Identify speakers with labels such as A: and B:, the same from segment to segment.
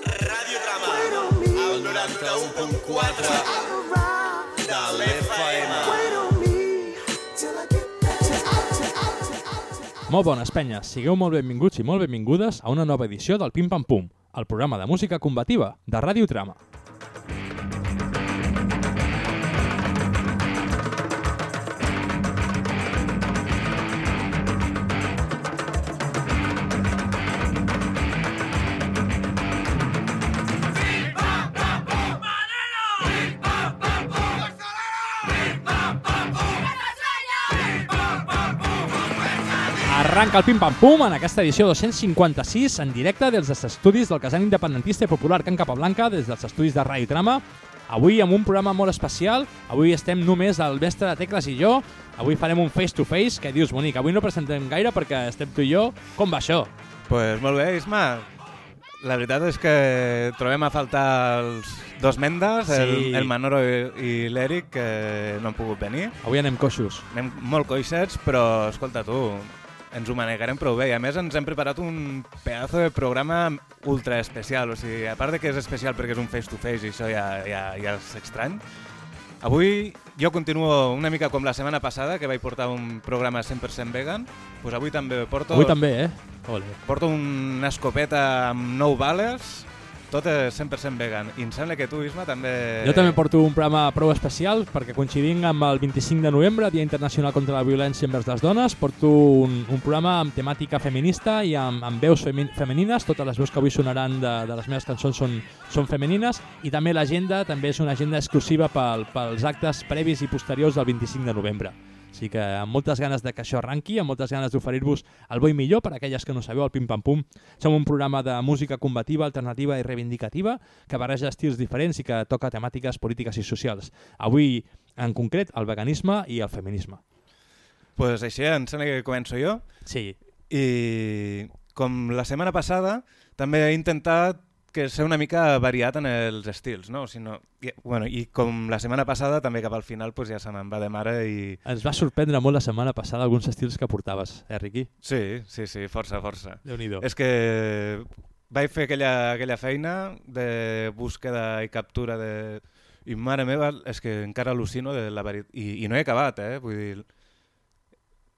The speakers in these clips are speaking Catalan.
A: Ràdio Trama, el 91.4 de l'FM.
B: Molt bones, penyes. Sigueu molt benvinguts i molt benvingudes a una nova edició del Pim Pam Pum, el programa de música combativa de Ràdio Trama. Arranca el Pim Pam Pum en aquesta edició 256 en directe des dels estudis del casal independentista i popular Can Capablanca, des dels estudis de Ràdio Trama. Avui amb un programa molt especial, avui estem només el mestre de Tecles i jo, avui farem un face-to-face, que dius, Monic, avui no presentem gaire perquè estem tu i jo. Com va això?
C: Pues molt bé, Isma. La veritat és que trobem a faltar els dos mendes,
B: Sí.
C: el, el Manoro i, i l'Eric, que no han pogut venir.
B: Avui anem coixos.
C: Anem molt coixets, però escolta tu, ens ho manegarem prou bé. I a més ens hem preparat un pedazo de programa ultra especial. O sigui, a part de que és especial perquè és un face-to-face i això ja, ja, ja és estrany, avui jo continuo una mica com la setmana passada, que vaig portar un programa 100% vegan, doncs avui també porto...
B: Avui també, eh? Ole.
C: Porto una escopeta amb 9 bales, tot és 100% vegan. I em sembla que tu, Isma, també...
B: Jo també porto un programa prou especial perquè coincidint amb el 25 de novembre, Dia Internacional contra la Violència envers les Dones, porto un, un programa amb temàtica feminista i amb, amb veus femi femenines. Totes les veus que avui sonaran de, de les meves cançons són, són femenines i també l'agenda també és una agenda exclusiva pel, pels actes previs i posteriors del 25 de novembre. Així que amb moltes ganes de que això arranqui, amb moltes ganes d'oferir-vos el bo i millor per a aquelles que no sabeu, el Pim Pam Pum. Som un programa de música combativa, alternativa i reivindicativa que barreja estils diferents i que toca temàtiques polítiques i socials. Avui, en concret, el veganisme i el feminisme.
C: pues així em sembla que començo jo.
B: Sí,
C: I com la setmana passada, també he intentat que ser una mica variat en els estils, no? O sigui, no i, bueno, I com la setmana passada, també cap al final pues, ja se me'n va de mare i...
B: ens va sorprendre molt la setmana passada alguns estils que portaves, eh, Riqui?
C: Sí, sí, sí, força, força.
B: Déu-n'hi-do.
C: És que vaig fer aquella, aquella feina de búsqueda i captura de... I mare meva, és que encara al·lucino de la veritat. I, I no he acabat, eh? Vull dir,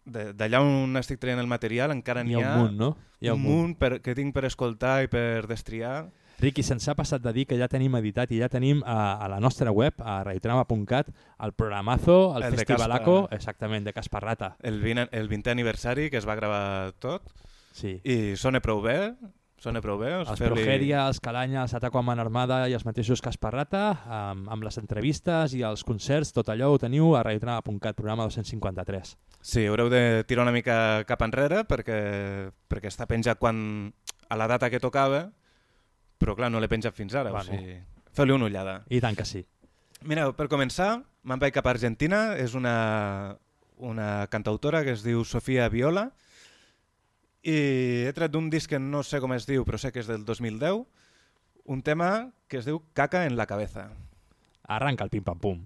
C: d'allà on estic traient el material encara
B: Hi
C: n'hi
B: ha
C: ha,
B: un munt, no? Hi ha
C: un munt per, que tinc per escoltar i per destriar.
B: Riqui, se'ns ha passat de dir que ja tenim editat i ja tenim a, a la nostra web, a radiotrama.cat, el programazo, el,
C: El de
B: festivalaco,
C: Caspa.
B: exactament, de Casparrata.
C: El 20, el 20è aniversari que es va gravar tot
B: Sí.
C: i sona prou bé, sona prou bé.
B: Els Progeria, els Calanya, els Ataco amb Armada i els mateixos Casparrata, amb, amb les entrevistes i els concerts, tot allò ho teniu a radiotrama.cat, programa 253.
C: Sí, haureu de tirar una mica cap enrere perquè, perquè està penjat quan, a la data que tocava, però clar, no l'he penjat fins ara.
B: Bueno.
C: O sigui, Feu-li una ullada.
B: I tant que sí.
C: Mireu, per començar, me'n vaig cap a Argentina, és una, una cantautora que es diu Sofia Viola, i he tret d'un disc que no sé com es diu, però sé que és del 2010, un tema que es diu Caca en la cabeza.
B: Arranca el pim-pam-pum.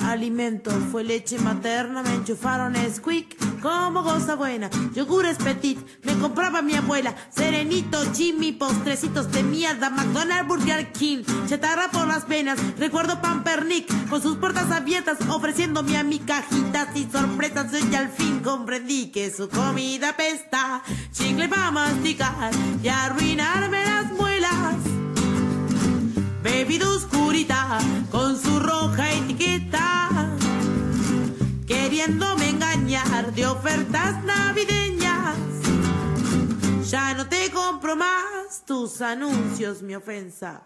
D: Alimento fue leche materna, me enchufaron squeak como cosa buena. Yogures petit, me compraba mi abuela. Serenito, Jimmy, postrecitos de mierda. McDonald's, Burger King, chatarra por las venas. Recuerdo Pampernick con sus puertas abiertas, ofreciéndome a mi cajitas y sorpresas. Y al fin comprendí que su comida pesta. Chicle para masticar y arruinarme las muelas. Bebida oscurita con su roja etiqueta, queriéndome engañar de ofertas navideñas. Ya no te compro más tus anuncios, mi ofensa.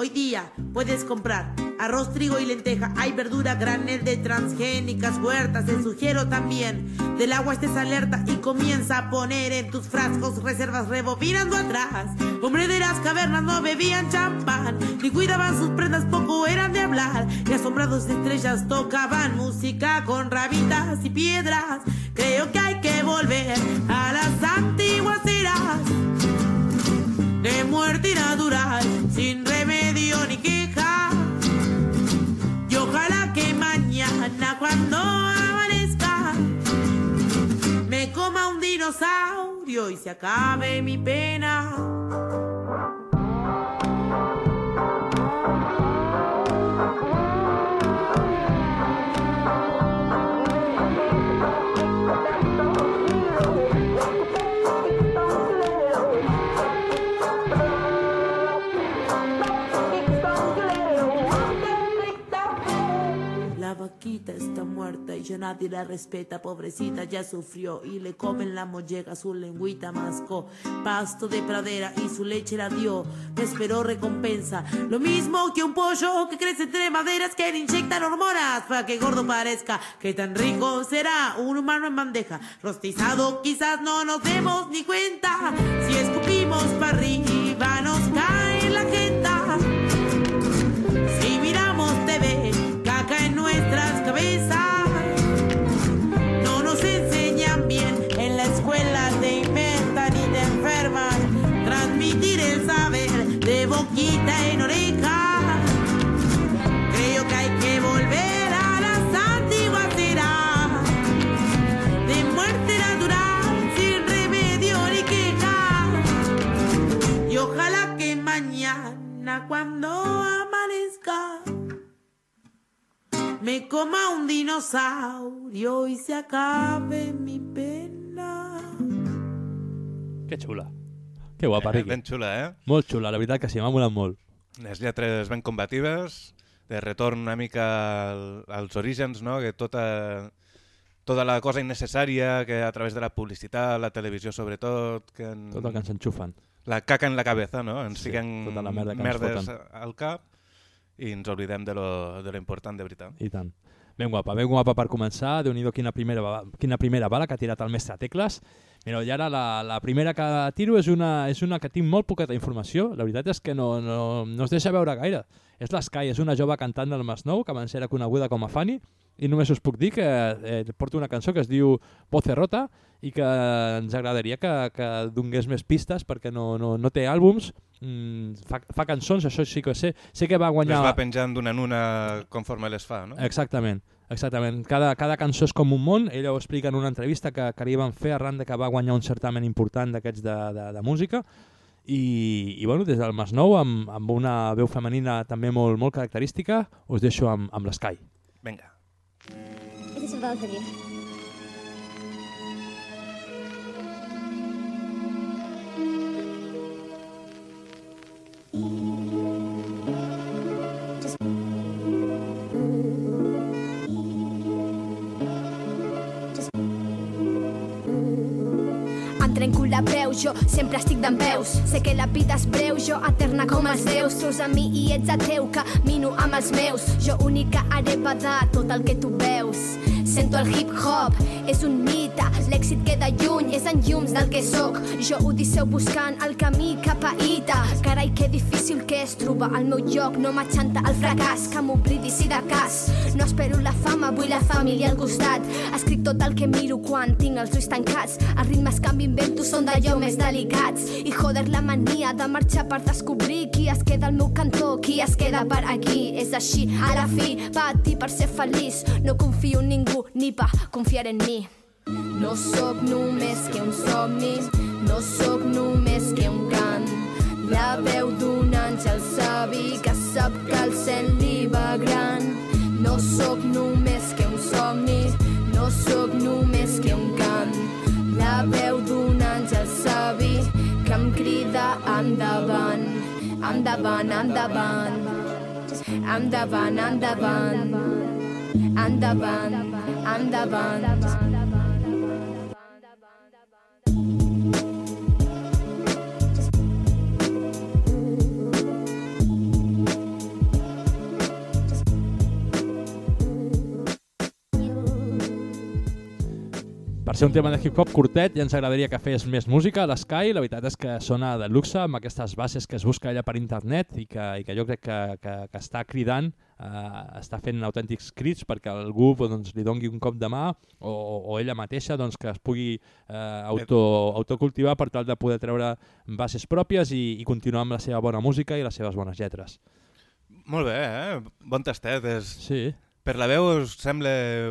D: Hoy día puedes comprar arroz, trigo y lenteja. Hay verdura, granel de transgénicas huertas. Te sugiero también del agua estés alerta y comienza a poner en tus frascos reservas rebobinando atrás. Hombre de las cavernas no bebían champán ni cuidaban sus prendas, poco eran de hablar. Y asombrados de estrellas tocaban música con rabitas y piedras. Creo que hay que volver a las antiguas eras de muerte natural, sin remedio ni queja. Y ojalá que mañana cuando amanezca me coma un dinosaurio y se acabe mi pena. Y nadie la respeta, pobrecita ya sufrió. Y le comen la molleja, su lengüita mascó, pasto de pradera y su leche la dio, esperó recompensa, lo mismo que un pollo que crece entre maderas que le inyectan hormonas para que gordo parezca, que tan rico será. Un humano en bandeja, rostizado quizás no nos demos ni cuenta, si escupimos para arriba nos cae la jeta. Si miramos TV, caca en nuestras cabezas. Boquita en oreja. Creo que hay que volver a las antiguas. De muerte natural, sin remedio ni queja. Y ojalá que mañana cuando amanezca me coma un dinosaurio y se acabe mi pena.
B: Que xula. Que guapa, Riqui.
C: Ben xula, eh?
B: Molt xula, la veritat que sí, m'ha molat molt.
C: Les lletres ben combatives, de retorn una mica al, als orígens, no? que tota, tota la cosa innecessària que a través de la publicitat, la televisió sobretot, que en,
B: Tot el que ens enxufen.
C: la caca en la cabeza, no? ens
B: Sí,
C: fiquen
B: tota la merda
C: merdes al cap i ens oblidem de lo, de lo important de veritat.
B: I tant. Ben guapa, ben guapa per començar. déu nhi quina, primera, quina primera bala que ha tirat el mestre Tecles. Mira, i ara la, la primera que tiro és una, és una que tinc molt poqueta informació. La veritat és que no, no, no es deixa veure gaire. És l'Sky, és una jove cantant del Masnou, que abans era coneguda com a Fanny, i només us puc dir que eh, porto una cançó que es diu Voce Rota i que ens agradaria que, que donés més pistes perquè no, no, no té àlbums, mm, fa, fa cançons, això sí que sé. Sé que va guanyar...
C: Les va penjant d'una en una conforme les fa, no?
B: Exactament, exactament. Cada, cada cançó és com un món, ella ho explica en una entrevista que, que li van fer arran de que va guanyar un certamen important d'aquests de, de, de música i, i bueno, des del Masnou, amb, amb una veu femenina també molt, molt característica, us deixo amb, amb l'Sky.
C: Vinga.
E: El
F: la breu, jo sempre estic d'en peus. Sé que la vida és breu, jo eterna com els déus. Treus a mi i ets a teu, camino amb els meus. Jo única hereva de tot el que tu veus. Sento el hip-hop, és un mite. L'èxit queda lluny, és en llums del que sóc. Jo odisseu buscant el camí cap a Ita. Carai, que difícil que és trobar el meu lloc. No m'aixanta el fracàs, que m'oblidi si de cas. No espero la fama, vull la família al costat. Escric tot el que miro quan tinc els ulls tancats. Els ritmes que m'invento són d'allò més delicats. I joder la mania de marxar per descobrir qui es queda al meu cantó, qui es queda per aquí. És així, a la fi, patir per ser feliç. No confio en ningú, ni pa confiar en mi. No sóc només que un somni, no sóc només que un cant. La veu d'un àngel savi que sap que el cel li va gran. No sóc només que un somni, no sóc només que un cant. La veu d'un àngel savi que em crida endavant, endavant, endavant. Endavant, endavant, endavant, endavant, endavant.
B: Per ser un tema de hip-hop curtet ja ens agradaria que fes més música a l'Sky, la veritat és que sona de luxe amb aquestes bases que es busca allà per internet i que, i que jo crec que, que, que està cridant eh, està fent autèntics crits perquè algú doncs, li dongui un cop de mà o, o ella mateixa doncs, que es pugui eh, auto, autocultivar per tal de poder treure bases pròpies i, i continuar amb la seva bona música i les seves bones lletres.
C: Molt bé, eh? Bon tastet. És...
B: Sí,
C: Per la veu us sembla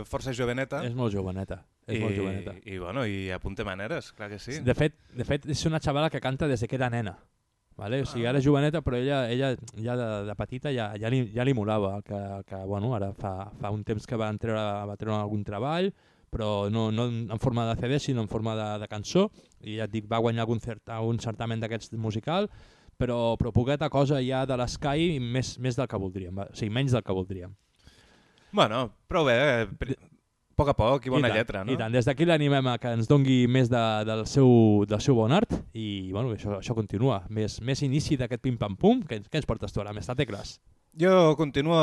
C: força joveneta.
B: és molt joveneta. És
C: I,
B: molt joveneta.
C: I, bueno, i apunta maneres, clar que sí.
B: De fet, de fet, és una xavala que canta des de que era nena. Vale? O sigui, ara joveneta, però ella, ella ja de, de petita ja, ja, li, ja li molava, que, que bueno, ara fa, fa un temps que va treure, va treure algun treball, però no, no en forma de CD, sinó en forma de, de cançó, i ja et dic, va guanyar algun, cert, algun certament d'aquests musical, però, però poqueta cosa ja de l'Sky més, més del que voldríem, o sigui, menys del que voldríem.
C: Bueno, prou bé, eh? Poc a poc i bona
B: tant,
C: lletra, no?
B: I tant, des d'aquí l'animem a que ens dongui més de, del, seu, del seu bon art i bueno, això, això continua. Més, més inici d'aquest pim-pam-pum, què, què ens portes tu ara? Més tecles?
C: Jo continuo,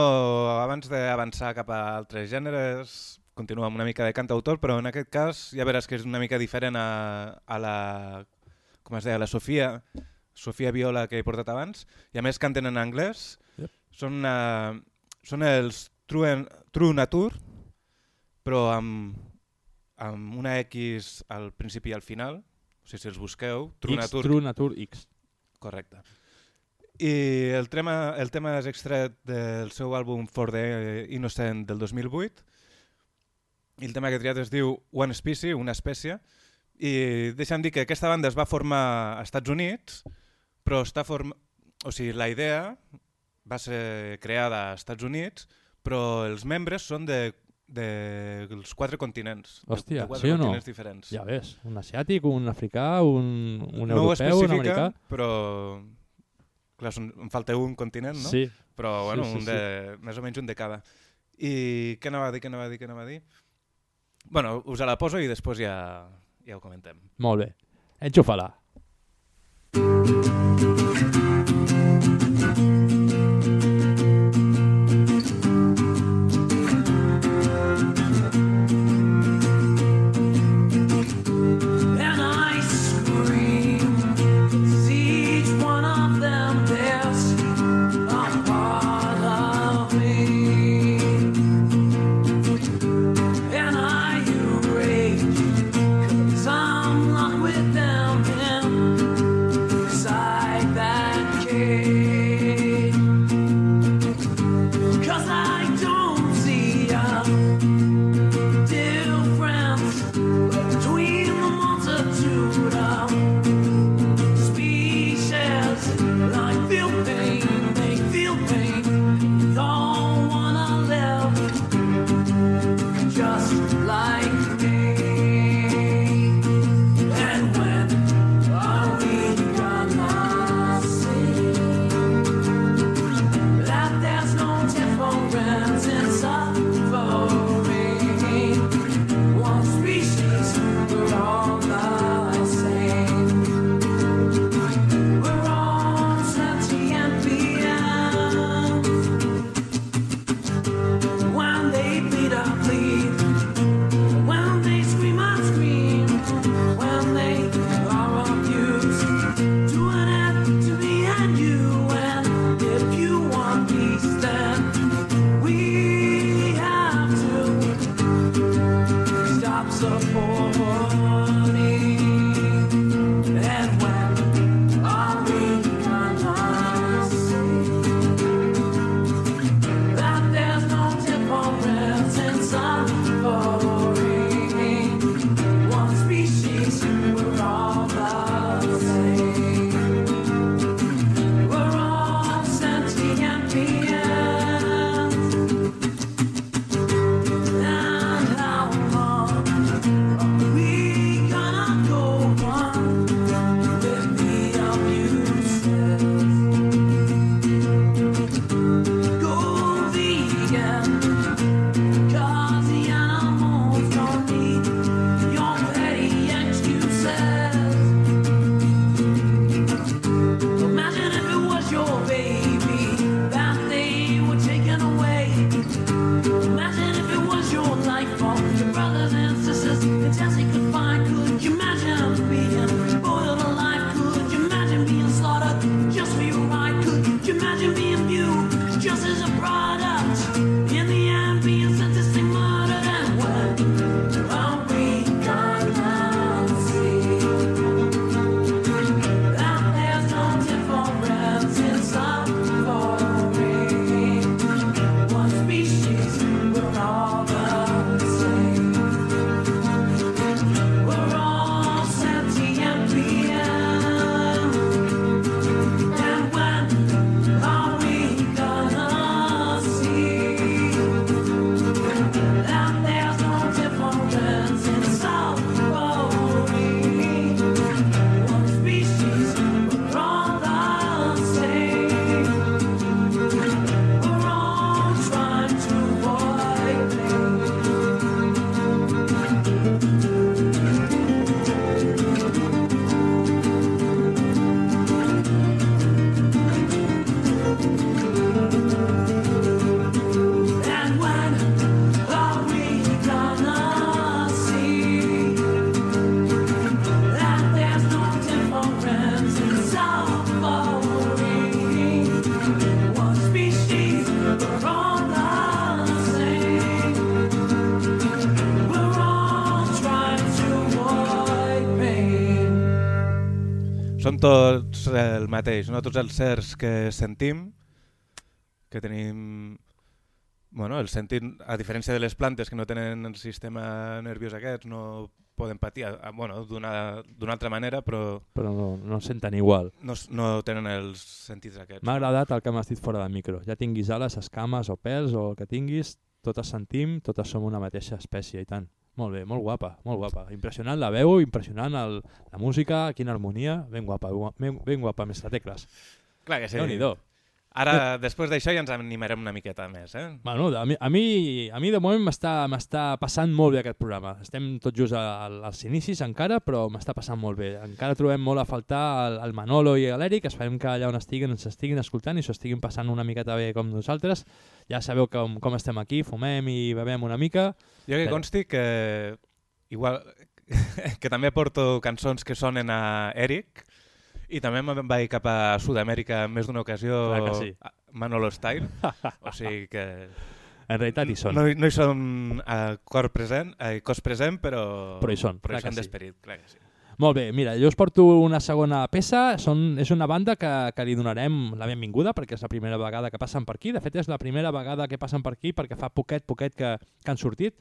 C: abans d'avançar cap a altres gèneres, continuo amb una mica de cantautor, però en aquest cas ja veràs que és una mica diferent a, a la, com es deia, la Sofia, Sofia Viola que he portat abans, i a més canten en anglès.
B: Yep.
C: Són, uh, són els True, True Nature, però amb, amb una X al principi i al final, o sigui, si els busqueu, True
B: X, X.
C: Correcte. I el tema, el tema és extret del seu àlbum For the Innocent del 2008 i el tema que he triat es diu One Species, una espècie, i deixa'm dir que aquesta banda es va formar als Estats Units, però està forma... o sigui, la idea va ser creada als Estats Units, però els membres són de, de els quatre continents.
B: Hòstia,
C: de quatre
B: sí o no?
C: continents diferents.
B: Ja ves, un asiàtic, un africà, un, un
C: no
B: europeu, un americà...
C: però clar, són, em falta un continent, no?
B: Sí,
C: Però bueno,
B: sí,
C: un de, més o menys un de cada. I què anava a dir, què anava a dir, què anava a dir? Bueno, us la poso i després ja, ja ho comentem.
B: molt bé. Enxufa-la.
G: And
C: tots el mateix, no? Tots els certs que sentim, que tenim... Bueno, el sentit, a diferència de les plantes que no tenen el sistema nerviós aquest, no poden patir, bueno, d'una altra manera, però
B: Però no, no senten igual.
C: no, no tenen els sentits aquests.
B: M'ha agradat el que m'has dit fora del micro. Ja tinguis ales, escames o pèls o el que tinguis, totes sentim, totes som una mateixa espècie i tant. Molt bé, molt guapa, molt guapa. Impressionant la veu, impressionant el, la música, quina harmonia, ben guapa, ben, ben guapa, mestre Tecles.
C: Clar que sí.
B: Déu-n'hi-do.
C: Ara, després d'això, ja ens animarem una miqueta més, eh?
B: Bueno, a mi, a mi, a mi de moment m'està passant molt bé aquest programa. Estem tot just a- a- als inicis encara, però m'està passant molt bé. Encara trobem molt a faltar el, el Manolo i l'Eric, esperem que allà on estiguin ens estiguin escoltant i s'ho estiguin passant una miqueta bé com nosaltres. Ja sabeu com, com estem aquí, fumem i bevem una mica.
C: Jo que consti que igual que també porto cançons que sonen a Eric i també me'n vaig cap a Sud-amèrica en més d'una ocasió
B: que sí.
C: Manolo Style. o sigui que
B: En realitat hi són.
C: no, no hi som a cor present, a cos present, però,
B: Però hi són,
C: però hi són
B: sí.
C: d'esperit, clar que sí.
B: Molt bé, mira, jo us porto una segona peça. Són, és una banda que, que li donarem la benvinguda perquè és la primera vegada que passen per aquí. De fet, és la primera vegada que passen per aquí perquè fa poquet, poquet que, que han sortit,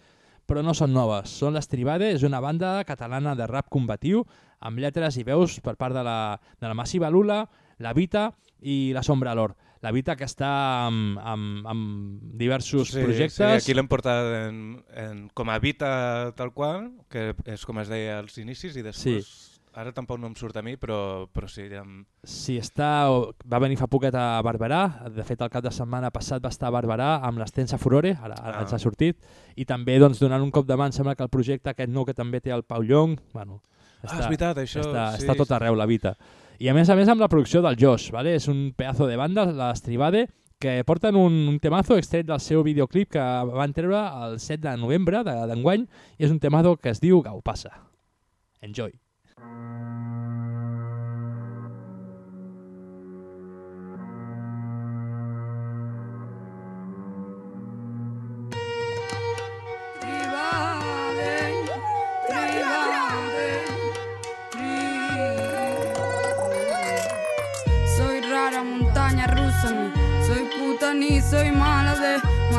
B: però no són noves. Són les Tribade, és una banda catalana de rap combatiu amb lletres i veus per part de la, de la Massiva Lula, la Vita i la Sombra Lor. La Vita que està amb, amb, amb diversos
C: Sí,
B: projectes.
C: sí, aquí l'hem portat en, en, com a Vita tal qual, que és com es deia als inicis, i després...
B: Sí.
C: Ara tampoc no em surt a mi, però, però sí, amb,
B: Sí, està, va venir fa poquet a Barberà, de fet el cap de setmana passat va estar a Barberà amb l'Estensa Furore, ara, ara
C: Ah.
B: ens ha sortit, i també doncs, donant un cop de mà, em sembla que el projecte aquest nou que també té el Pau Llong, bueno,
C: Ah, és veritat, això,
B: està,
C: sí,
B: està tot arreu la Vita. I a més a més amb la producció del Josh, ¿vale? és un pedazo de banda, la Stribade, que porten un, un temazo extret del seu videoclip que van treure el 7 de novembre de- d'enguany, i és un temazo que es diu Gau Passa. Enjoy.
H: Tribade, tribade, tri- Soy rara montaña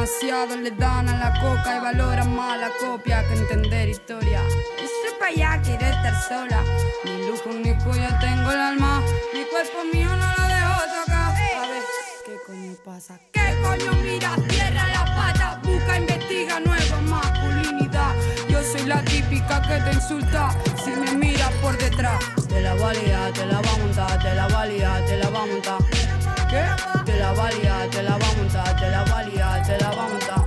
H: Demasiado le dan a la coca y valoran más la copia que entender historia. Ese pa' allá quiere estar sola. Ni lujo ni cuello tengo el alma. Mi cuerpo mío no lo dejo tocar. A ver, ¿qué coño pasa? ¿Qué coño mira? Cierra la pata Busca, investiga nueva masculinidad. Yo soy la típica que te insulta. Si me miras por detrás Te la valía, te la va a montar Te la valía, te la va a montar Te la valía, te la va a montar Te la valía, te la va a montar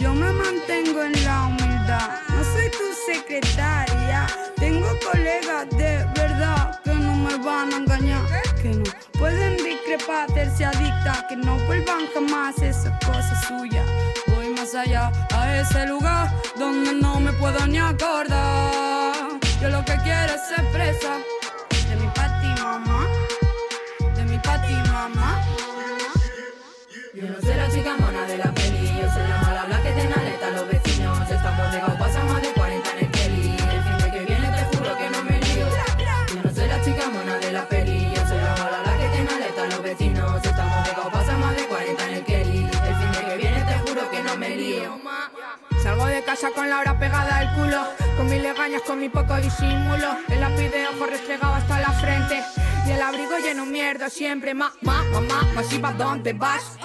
H: yo me mantengo en la humildad, no soy tu secretaria. Tengo colegas de verdad que no me van a engañar, que no pueden discrepar, hacerse adicta, que no vuelvan jamás esa cosa suya. Voy más allá a ese lugar donde no me puedo ni acordar. Yo lo que quiero es ser presa
I: chica mona de la peli, yo soy la mala blanca que tiene alerta a los vecinos. Estamos de pasan más de 40 en el Kelly. El fin que viene te juro que no me lío. Yo no soy la chica mona de la peli, yo soy la mala blanca que tiene alerta a los vecinos. Estamos de pasan más de 40 en el Kelly. El fin que viene te juro que no me lío.
H: Salgo de casa con la hora pegada al culo, con mis legañas, con mi poco disimulo. El lápiz de ojo restregado hasta la frente. Y el abrigo lleno mierda siempre. Ma, ma, mamá, masiva, ¿dónde vas?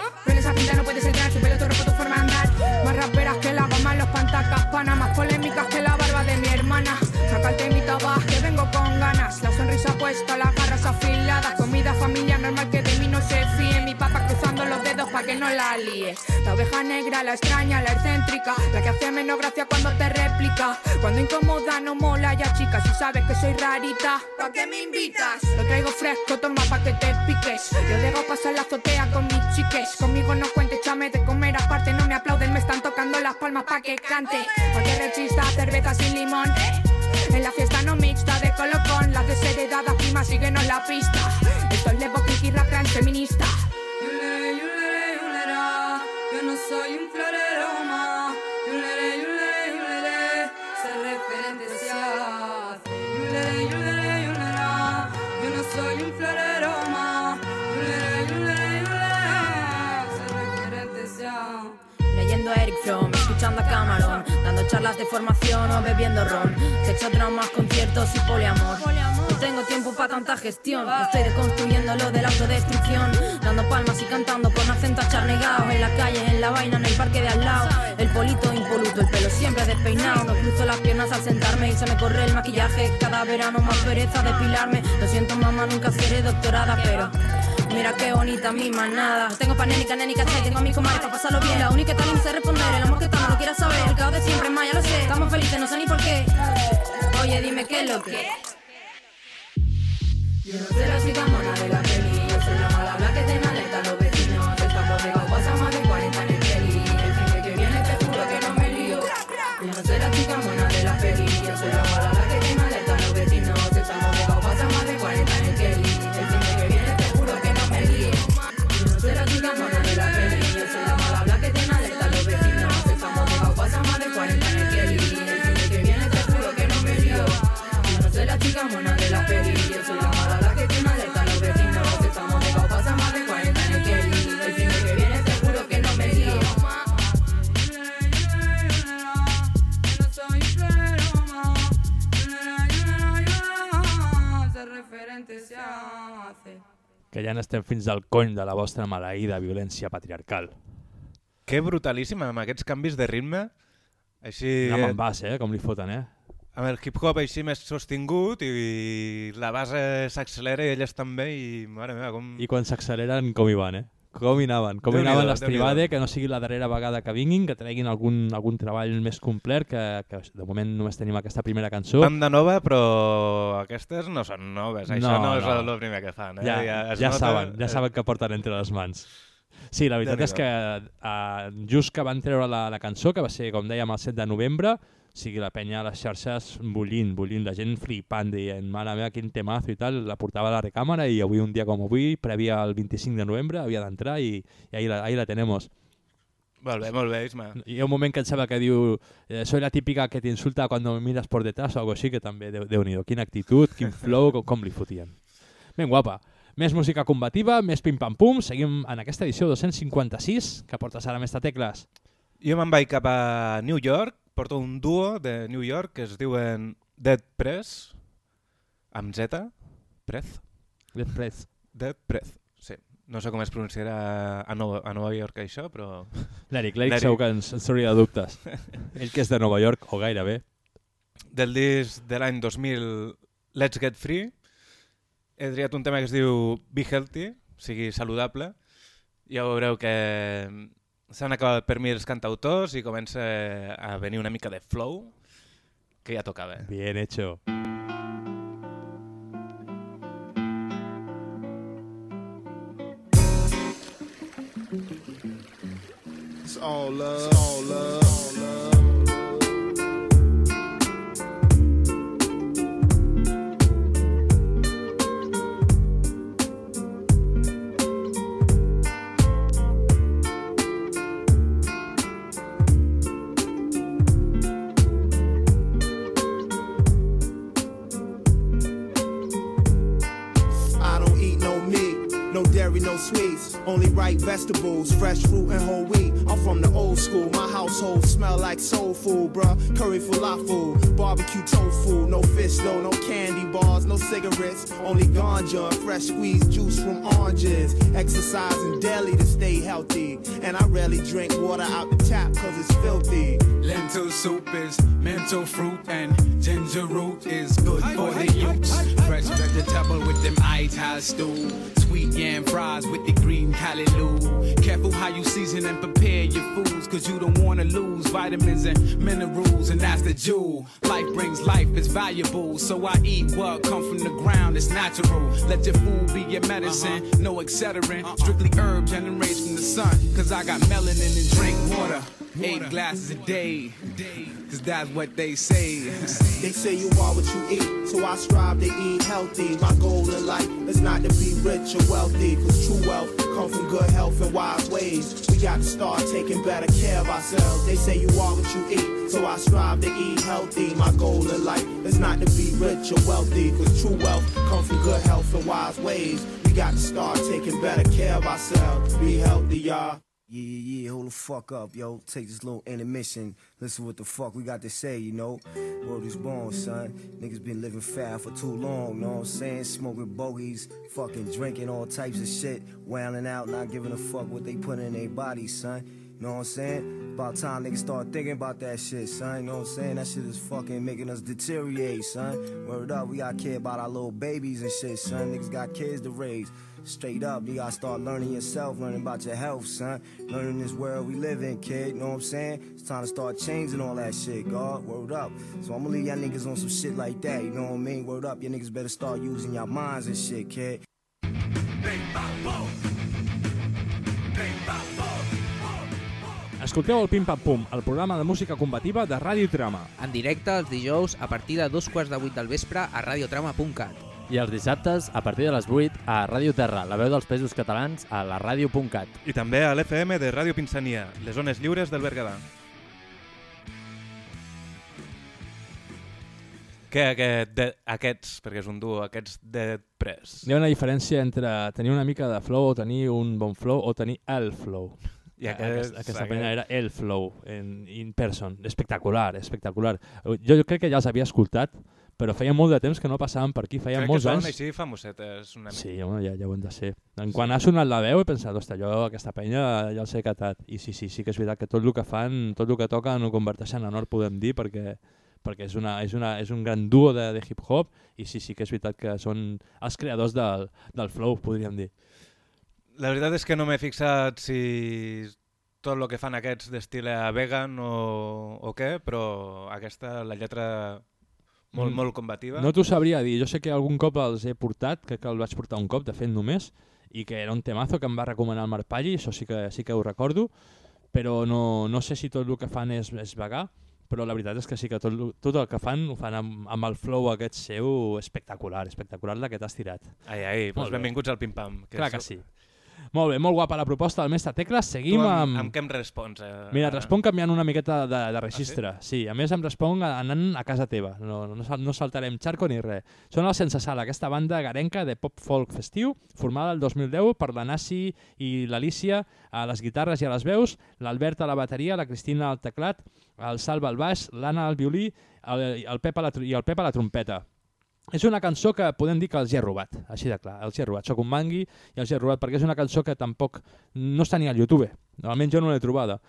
H: Con esa pinta no puedes entrar, su pelo tu ropa, tu forma de andar. Más raperas que la goma en los pantacas, pana. Más polémicas que la barba de mi hermana. Saca el temita, va, que vengo con ganas. La sonrisa puesta, las garras afiladas. Comida, familia, normal que de mí no se fíe. Mi papá cruzando los dedos pa' que no la líe. La oveja negra, la extraña, la excéntrica. La que hace menos gracia cuando te replica. Cuando incomoda no mola ya, chica. Si sabes que soy rarita, ¿pa' qué me invitas? Lo traigo fresco, toma pa' que te piques. Yo dejo pasar la azotea con mis chiques. Conmigo no cuentes, chame de comer aparte. No aplauden, me están tocando las palmas pa' que cante. Porque rechista, cerveza sin limón. En la fiesta no mixta de colocón, las desheredadas primas síguenos la pista. Esto es Levo Kiki rap feminista. Yo no soy un florero Me
I: escuchando a Camarón charlas de formación o bebiendo ron. Hecho dramas, conciertos y poliamor. No tengo tiempo para tanta gestión, estoy deconstruyendo lo de la autodestrucción, dando palmas y cantando con acento acharnegado en la calle, en la vaina, en el parque de al lado. El polito impoluto, el pelo siempre despeinado, no cruzo las piernas al sentarme y se me corre el maquillaje. Cada verano más pereza depilarme. Lo siento, mamá, nunca seré doctorada, pero. Mira qué bonita mi manada. Tengo pa' nénica, nénica, tengo a mi comadre pa' pasarlo bien. La única que tal sé responder, el amor que estamos, no quiera saber. El caos de siempre, más, ya lo sé. Estamos felices, no sé ni por qué. Oye, dime qué es lo que. Yo no soy la chica mona de la peli, yo soy la mala blanca que te alerta
B: Que ja n'estem fins al cony de la vostra maleïda violència patriarcal.
C: Que brutalíssim, amb aquests canvis de ritme. Així...
B: Anem en base, eh? Com li foten, eh?
C: Amb el hip-hop així més sostingut i la base s'accelera i elles també i, mare meva, com...
B: I quan s'acceleren, com hi van, eh? Com hi anaven? Com hi anaven les privades, que no sigui la darrera vegada que vinguin, que treguin algun, algun treball més complet, que, que de moment només tenim aquesta primera cançó.
C: Banda nova, però aquestes no són noves. Això
B: No,
C: no, és
B: no.
C: el, el primer que fan. Eh?
B: Ja,
C: es
B: ja,
C: nota-
B: saben, ja saben que porten entre les mans. Sí, la veritat és que uh, just que van treure la, la cançó, que va ser, com dèiem, el 7 de novembre, o sigui, la penya a les xarxes bullint, bullint, la gent flipant, dient, mare meva, quin temazo i tal, la portava a la recàmera i avui, un dia com avui, prèvia al 25 de novembre, havia d'entrar i, i ahí, la, ahí la tenemos.
C: Molt bé, molt bé, Isma.
B: Hi ha un moment que em sembla que diu eh, soy la típica que t'insulta cuando me miras por detrás o algo així, que també, déu déu nhi quina actitud, quin flow, com, com li fotien. Ben guapa. Més música combativa, més pim-pam-pum, seguim en aquesta edició 256, que portes ara més tecles.
C: Jo me'n vaig cap a New York, porto un duo de New York que es diuen Dead Press, amb Z, Press.
B: Dead Press.
C: Dead Press, sí. No sé com es pronunciarà a Nova, a Nova York això, però...
B: L'Eric, l'Eric segur que ens, ens hauria de dubtes. Ell que és de Nova York, o gairebé.
C: Del disc de l'any 2000, Let's Get Free, he triat un tema que es diu Be Healthy, o sigui, saludable. Ja veureu que s'han acabat per mi els cantautors i comença a venir una mica de flow, que ja tocava.
B: Bien hecho.
J: It's all love. It's all love. All love. Sweets. Only ripe vegetables, fresh fruit and whole wheat. I'm from the old school. My household smell like soul food, bruh. Curry falafel, barbecue tofu. No fish though, no candy bars, no cigarettes. Only ganja, fresh squeezed juice from oranges. Exercising daily to stay healthy. And I rarely drink water out the tap cause it's filthy.
K: Lentil soup is mental fruit and ginger root is good for the youth. Fresh vegetable with them ital stew. Sweet yam fries with the green callaloo. Careful how you season and prepare your foods, cause you don't wanna lose vitamins and minerals, and that's the jewel. Life brings life, it's valuable. So I eat what come from the ground, it's natural. Let your food be your medicine, uh-huh. no excedrin. Uh-uh. Strictly herb generates from the sun, cause I got melanin and drink water. Eight glasses a day, cause that's what they say.
J: They say you are what you eat, so I strive to eat healthy. My goal in life is not to be rich or wealthy, cause true wealth comes from good health and wise ways. We got to start taking better care of ourselves. They say you are what you eat, so I strive to eat healthy. My goal in life is not to be rich or wealthy, cause true wealth comes from good health and wise ways. We got to start taking better care of ourselves. Be healthy, y'all.
L: Yeah, yeah, yeah, hold the fuck up, yo. Take this little intermission. Listen what the fuck we got to say, you know. World is born, son. Niggas been living fast for too long, know what I'm saying? Smoking bogeys, fucking drinking all types of shit, wailing out, not giving a fuck what they put in their bodies, son. Know what I'm saying? About time niggas start thinking about that shit, son. You know what I'm saying? That shit is fucking making us deteriorate, son. Word up, we gotta care about our little babies and shit, son. Niggas got kids to raise. Straight up, you gotta start learning yourself, learning about your health, son. Learning this world we live in, kid. Know what I'm saying? It's time to start changing all that shit, God. Word up. So I'ma leave y'all niggas on some shit like that, you know what I mean? Word up, your niggas better start using your minds and shit, kid.
B: Escolteu el Pim Pam Pum, el programa de música combativa de Ràdio Trama.
M: En directe els dijous a partir de dos quarts de vuit del vespre a radiotrama.cat.
N: I els dissabtes, a partir de les 8, a Ràdio Terra, la veu dels països catalans, a la ràdio.cat.
C: I també a l'FM de Ràdio Pinsania, les zones lliures del Berguedà. Què, aquest, de, aquests, perquè és un duo, aquests de pres.
B: Hi ha una diferència entre tenir una mica de flow o tenir un bon flow o tenir el flow.
C: I aquest-
B: aquesta, aquesta
C: aquest-
B: penya era el flow, en in person, espectacular, espectacular. Jo, jo crec que ja els havia escoltat, però feia molt de temps que no passaven per aquí, feia
C: Crec
B: molts
C: que sonen
B: anys.
C: així famosetes una mica.
B: Sí, home, ja, ja ho hem de ser. En quan ha sonat la veu he pensat, ostres, jo aquesta penya ja els he catat. I sí, sí, sí que és veritat que tot el que fan, tot el que toquen ho converteixen en or, podem dir, perquè perquè és, una, és, una, és un gran duo de, de hip-hop i sí, sí que és veritat que són els creadors del, del flow, podríem dir.
C: La veritat és que no m'he fixat si tot el que fan aquests d'estil a vegan o, o què, però aquesta, la lletra molt,
B: Mm.
C: molt combativa.
B: No t'ho sabria dir, jo sé que algun cop els he portat, crec que el vaig portar un cop, de fet només, i que era un temazo que em va recomanar el Marc Palli, això sí que, sí que ho recordo, però no, no sé si tot el que fan és, és vegà, però la veritat és que sí que tot, tot el que fan ho fan amb, amb el flow aquest seu espectacular, espectacular del que t'has tirat.
C: Ai, ai, doncs benvinguts al Pim Pam.
B: Clar
C: és-
B: que sí. Molt bé, molt guapa la proposta del mestre Tecles.
C: Tu
B: Seguim
C: amb,
B: amb...
C: amb què em respons? Eh?
B: Mira, et responc canviant una miqueta de, de registre. Ah, sí? sí, a més em responc anant a casa teva. No, no, no saltarem xarco ni res. Són els Sense Sal, aquesta banda garenca de pop folk festiu, formada el 2010 per la Nasi i l'Alicia a les guitarres i a les veus, l'Albert a la bateria, la Cristina al teclat, el Salva al baix, l'Anna al violí el, el Pep a la, i el Pep a la trompeta. És una cançó que podem dir que els hi he robat, així de clar, els hi he robat. Soc un mangui i els hi he robat perquè és una cançó que tampoc no està ni al YouTube, almenys jo no l'he trobada.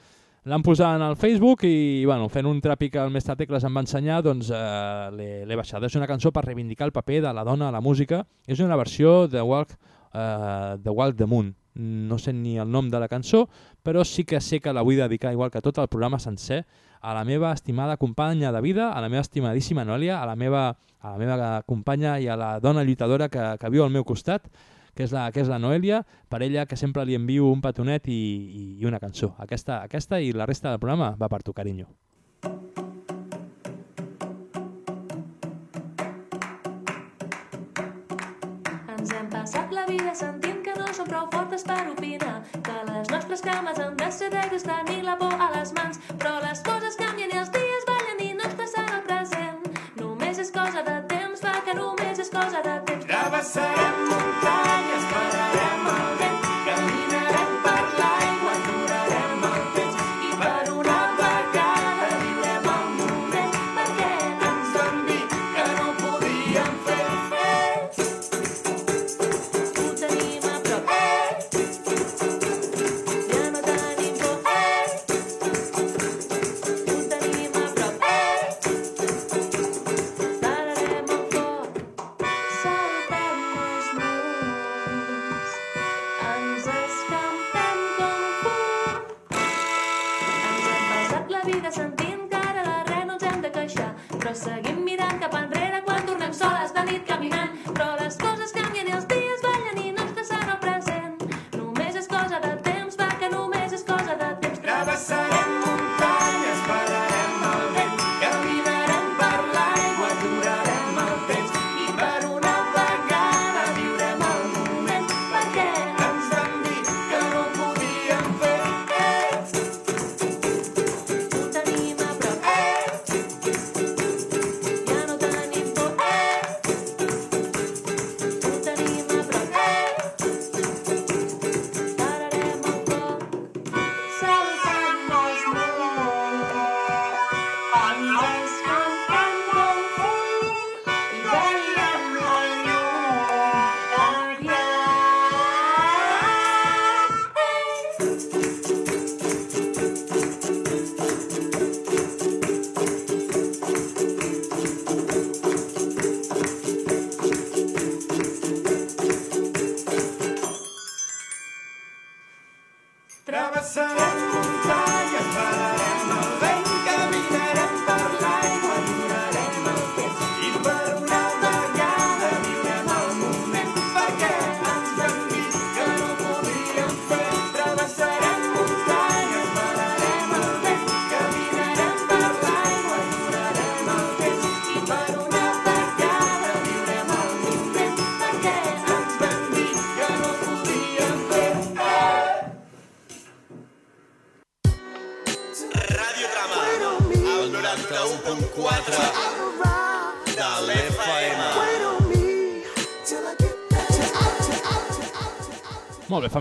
B: L'han posat en el Facebook i, bueno, fent un tràpic el mestre Tecles em va ensenyar, doncs eh, l'he baixat. És una cançó per reivindicar el paper de la dona a la música. És una versió de Walk, eh, de Walk the Moon. No sé ni el nom de la cançó, però sí que sé que la vull dedicar, igual que tot el programa sencer, a la meva estimada companya de vida, a la meva estimadíssima Noelia, a la meva, a la meva companya i a la dona lluitadora que, que viu al meu costat, que és, la, que és la Noelia, per ella que sempre li envio un petonet i, i, una cançó. Aquesta, aquesta i la resta del programa va per tu, carinyo.
O: Ens hem passat la vida sentint som prou fortes per opinar, que les nostres cames han de ser de gust tenir la por a les mans, però les coses canvien i els dies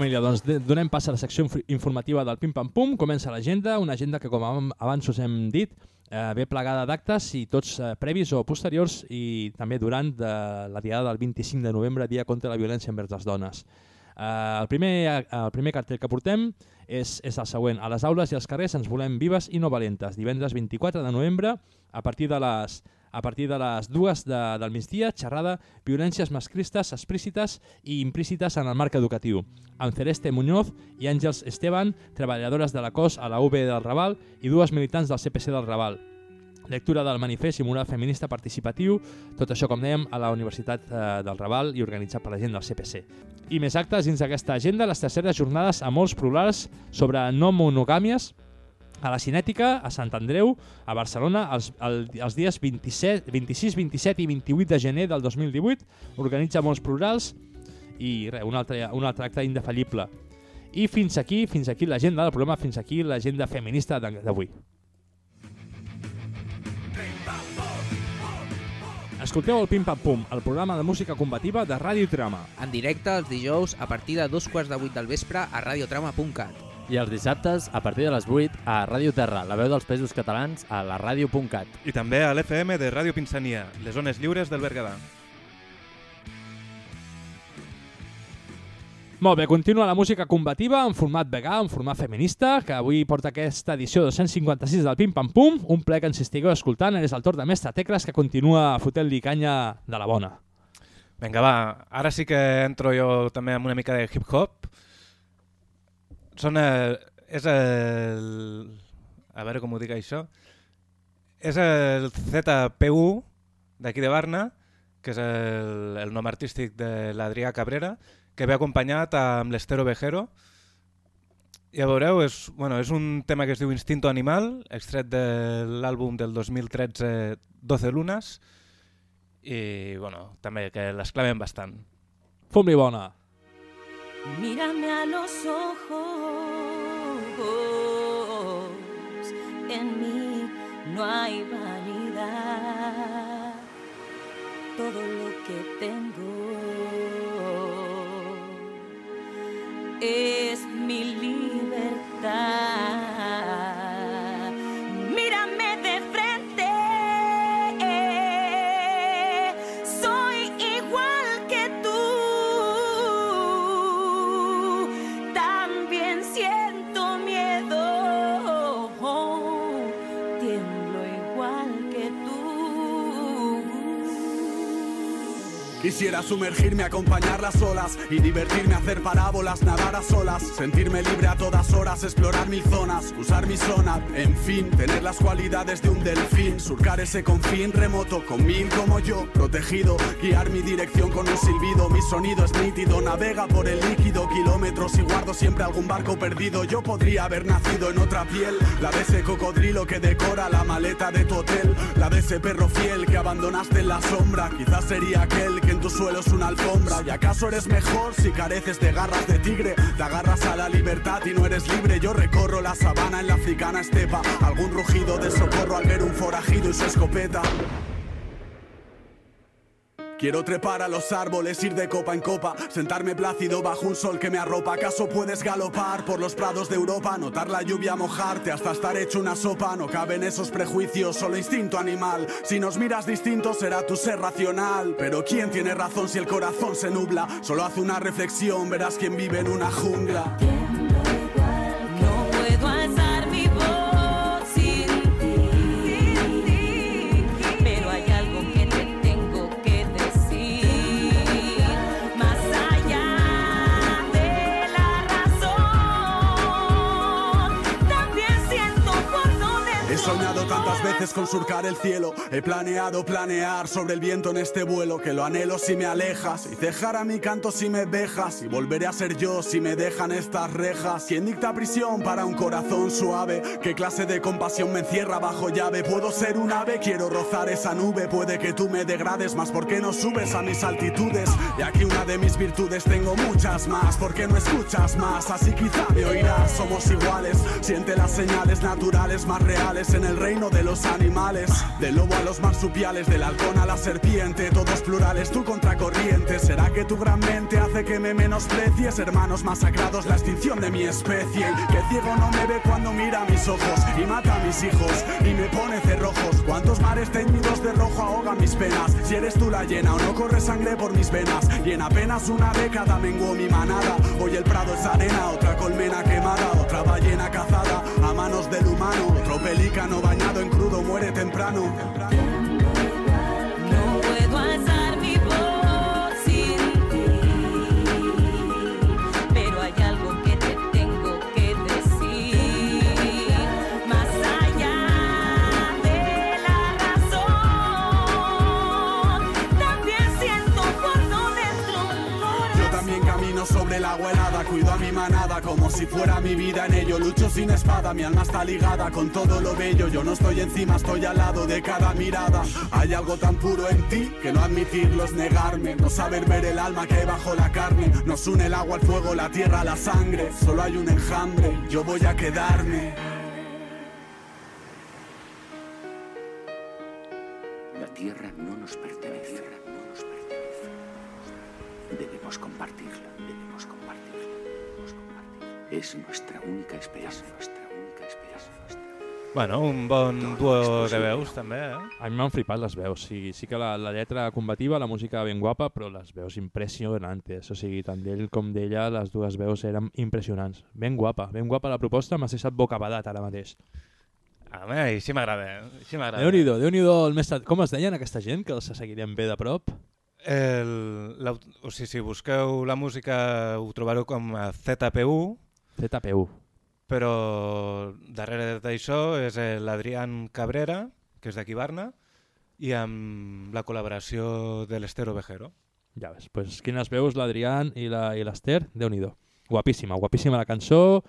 B: família, doncs donem pas a la secció inf- informativa del Pim Pam Pum. Comença l'agenda, una agenda que, com abans us hem dit, eh, ve plegada d'actes i tots eh, previs o posteriors i també durant de la diada del 25 de novembre, Dia contra la Violència envers les Dones. Eh, el, primer, el primer cartell que portem és, és el següent. A les aules i als carrers ens volem vives i no valentes. Divendres 24 de novembre, a partir de les a partir de les dues de, del migdia, xerrada violències masclistes explícites i implícites en el marc educatiu, amb Celeste Muñoz i Àngels Esteban, treballadores de la COS a la UB del Raval i dues militants del CPC del Raval. Lectura del manifest i mural feminista participatiu, tot això, com dèiem, a la Universitat eh, del Raval i organitzat per la gent del CPC. I més actes dins d'aquesta agenda, les terceres jornades a molts plurals sobre no monogàmies, a la Cinètica, a Sant Andreu, a Barcelona, els, el, els dies 27, 26, 27 i 28 de gener del 2018, organitza molts plurals i res, un, altre, un altre acte indefallible. I fins aquí, fins aquí l'agenda del programa, fins aquí l'agenda feminista d'avui. Escolteu el Pim Pam Pum, el programa de música combativa de Ràdio Trama.
M: En directe els dijous a partir de dos quarts de vuit del vespre a radiotrama.cat.
N: I els dissabtes, a partir de les 8, a Ràdio Terra, la veu dels països catalans, a la ràdio.cat.
C: I també a l'FM de Ràdio Pinsania, les zones lliures del Berguedà.
B: Molt bé, continua la música combativa en format vegà, en format feminista, que avui porta aquesta edició 256 del Pim Pam Pum, un ple que ens estigueu escoltant, és el torn de Mestre Tecles, que continua fotent-li canya de la bona.
C: Vinga, va, ara sí que entro jo també amb una mica de hip-hop. Són el, és el... A veure com ho dic això. És el ZPU d'aquí de Barna, que és el, el nom artístic de l'Adrià Cabrera, que ve acompanyat amb l'Estero Vejero. Ja veureu, és, bueno, és un tema que es diu Instinto Animal, extret de l'àlbum del 2013 12 lunes, i bueno, també que l'esclaven bastant.
B: Fum-li bona!
P: Mírame a los ojos, en mí no hay vanidad. Todo lo que tengo es mi libertad.
Q: Quisiera sumergirme, acompañar las olas y divertirme, hacer parábolas, nadar a solas, sentirme libre a todas horas, explorar mil zonas, usar mi zona, en fin, tener las cualidades de un delfín, surcar ese confín remoto con mil como yo, protegido, guiar mi dirección con un silbido, mi sonido es nítido, navega por el líquido, kilómetros y guardo siempre algún barco perdido. Yo podría haber nacido en otra piel, la de ese cocodrilo que decora la maleta de tu hotel, la de ese perro fiel que abandonaste en la sombra, quizás sería aquel que en tu suelo es una alfombra. ¿Y acaso eres mejor si careces de garras de tigre? Te agarras a la libertad y no eres libre. Yo recorro la sabana en la africana estepa, algún rugido de socorro al ver un forajido y su escopeta. Quiero trepar a los árboles, ir de copa en copa, sentarme plácido bajo un sol que me arropa. ¿Acaso puedes galopar por los prados de Europa, notar la lluvia mojarte hasta estar hecho una sopa? No caben esos prejuicios, solo instinto animal. Si nos miras distinto será tu ser racional. Pero ¿quién tiene razón si el corazón se nubla? Solo haz una reflexión, verás quién vive en una jungla. Veces con surcar el cielo. He planeado planear sobre el viento en este vuelo. Que lo anhelo si me alejas. Y dejar a mi canto si me dejas. Y volveré a ser yo si me dejan estas rejas. ¿Quién dicta prisión para un corazón suave? ¿Qué clase de compasión me encierra bajo llave? Puedo ser un ave, quiero rozar esa nube. Puede que tú me degrades más. ¿Por qué no subes a mis altitudes? Y aquí una de mis virtudes tengo muchas más. ¿Por qué no escuchas más? Así quizá me oirás. Somos iguales. Siente las señales naturales más reales en el reino de los animales. Del lobo a los marsupiales, del halcón a la serpiente, todos plurales, tú contracorriente. ¿Será que tu gran mente hace que me menosprecies? Hermanos masacrados, la extinción de mi especie. Que ciego no me ve cuando mira mis ojos y mata a mis hijos y me pone cerrojos. ¿Cuántos mares teñidos de rojo ahogan mis penas? Si eres tú la llena o no corre sangre por mis venas. Y en apenas una década menguó mi manada. Hoy el prado es arena, otra colmena quemada, otra ballena cazada a manos del humano. Otro pelícano bañado en crudo muere temprano. Cuido a mi manada como si fuera mi vida en ello. Lucho sin espada, mi alma está ligada con todo lo bello. Yo no estoy encima, estoy al lado de cada mirada. Hay algo tan puro en ti que no admitirlo es negarme. No saber ver el alma que hay bajo la carne. Nos une el agua al fuego, la tierra la sangre. Solo hay un enjambre, yo voy a quedarme.
R: La tierra no nos pertenece. Debemos compartirla. Es nuestra única esperanza. Nuestra única esperanza.
C: Bueno, un bon duo de veus, també, eh?
B: A mi m'han flipat les veus. Sí, sí que la, la lletra combativa, la música ben guapa, però les veus impressionantes. O sigui, tant d'ell com d'ella, les dues veus eren impressionants. Ben guapa, ben guapa la proposta, m'has deixat bocabadat ara mateix.
C: Home, així m'agrada, eh? així m'agrada.
B: Déu-n'hi-do, déu nhi déu el més... Com es deien aquesta gent, que els seguirem bé de prop?
C: El, la, o sigui, si busqueu la música ho trobareu com a ZPU.
B: ZPU.
C: Però darrere d'això és l'Adrián Cabrera, que és d'aquí Barna, i amb la col·laboració de l'Ester Ovejero.
B: Ja ves, pues quines veus l'Adrián i la- l'Ester, déu nhi Guapíssima, guapíssima la cançó,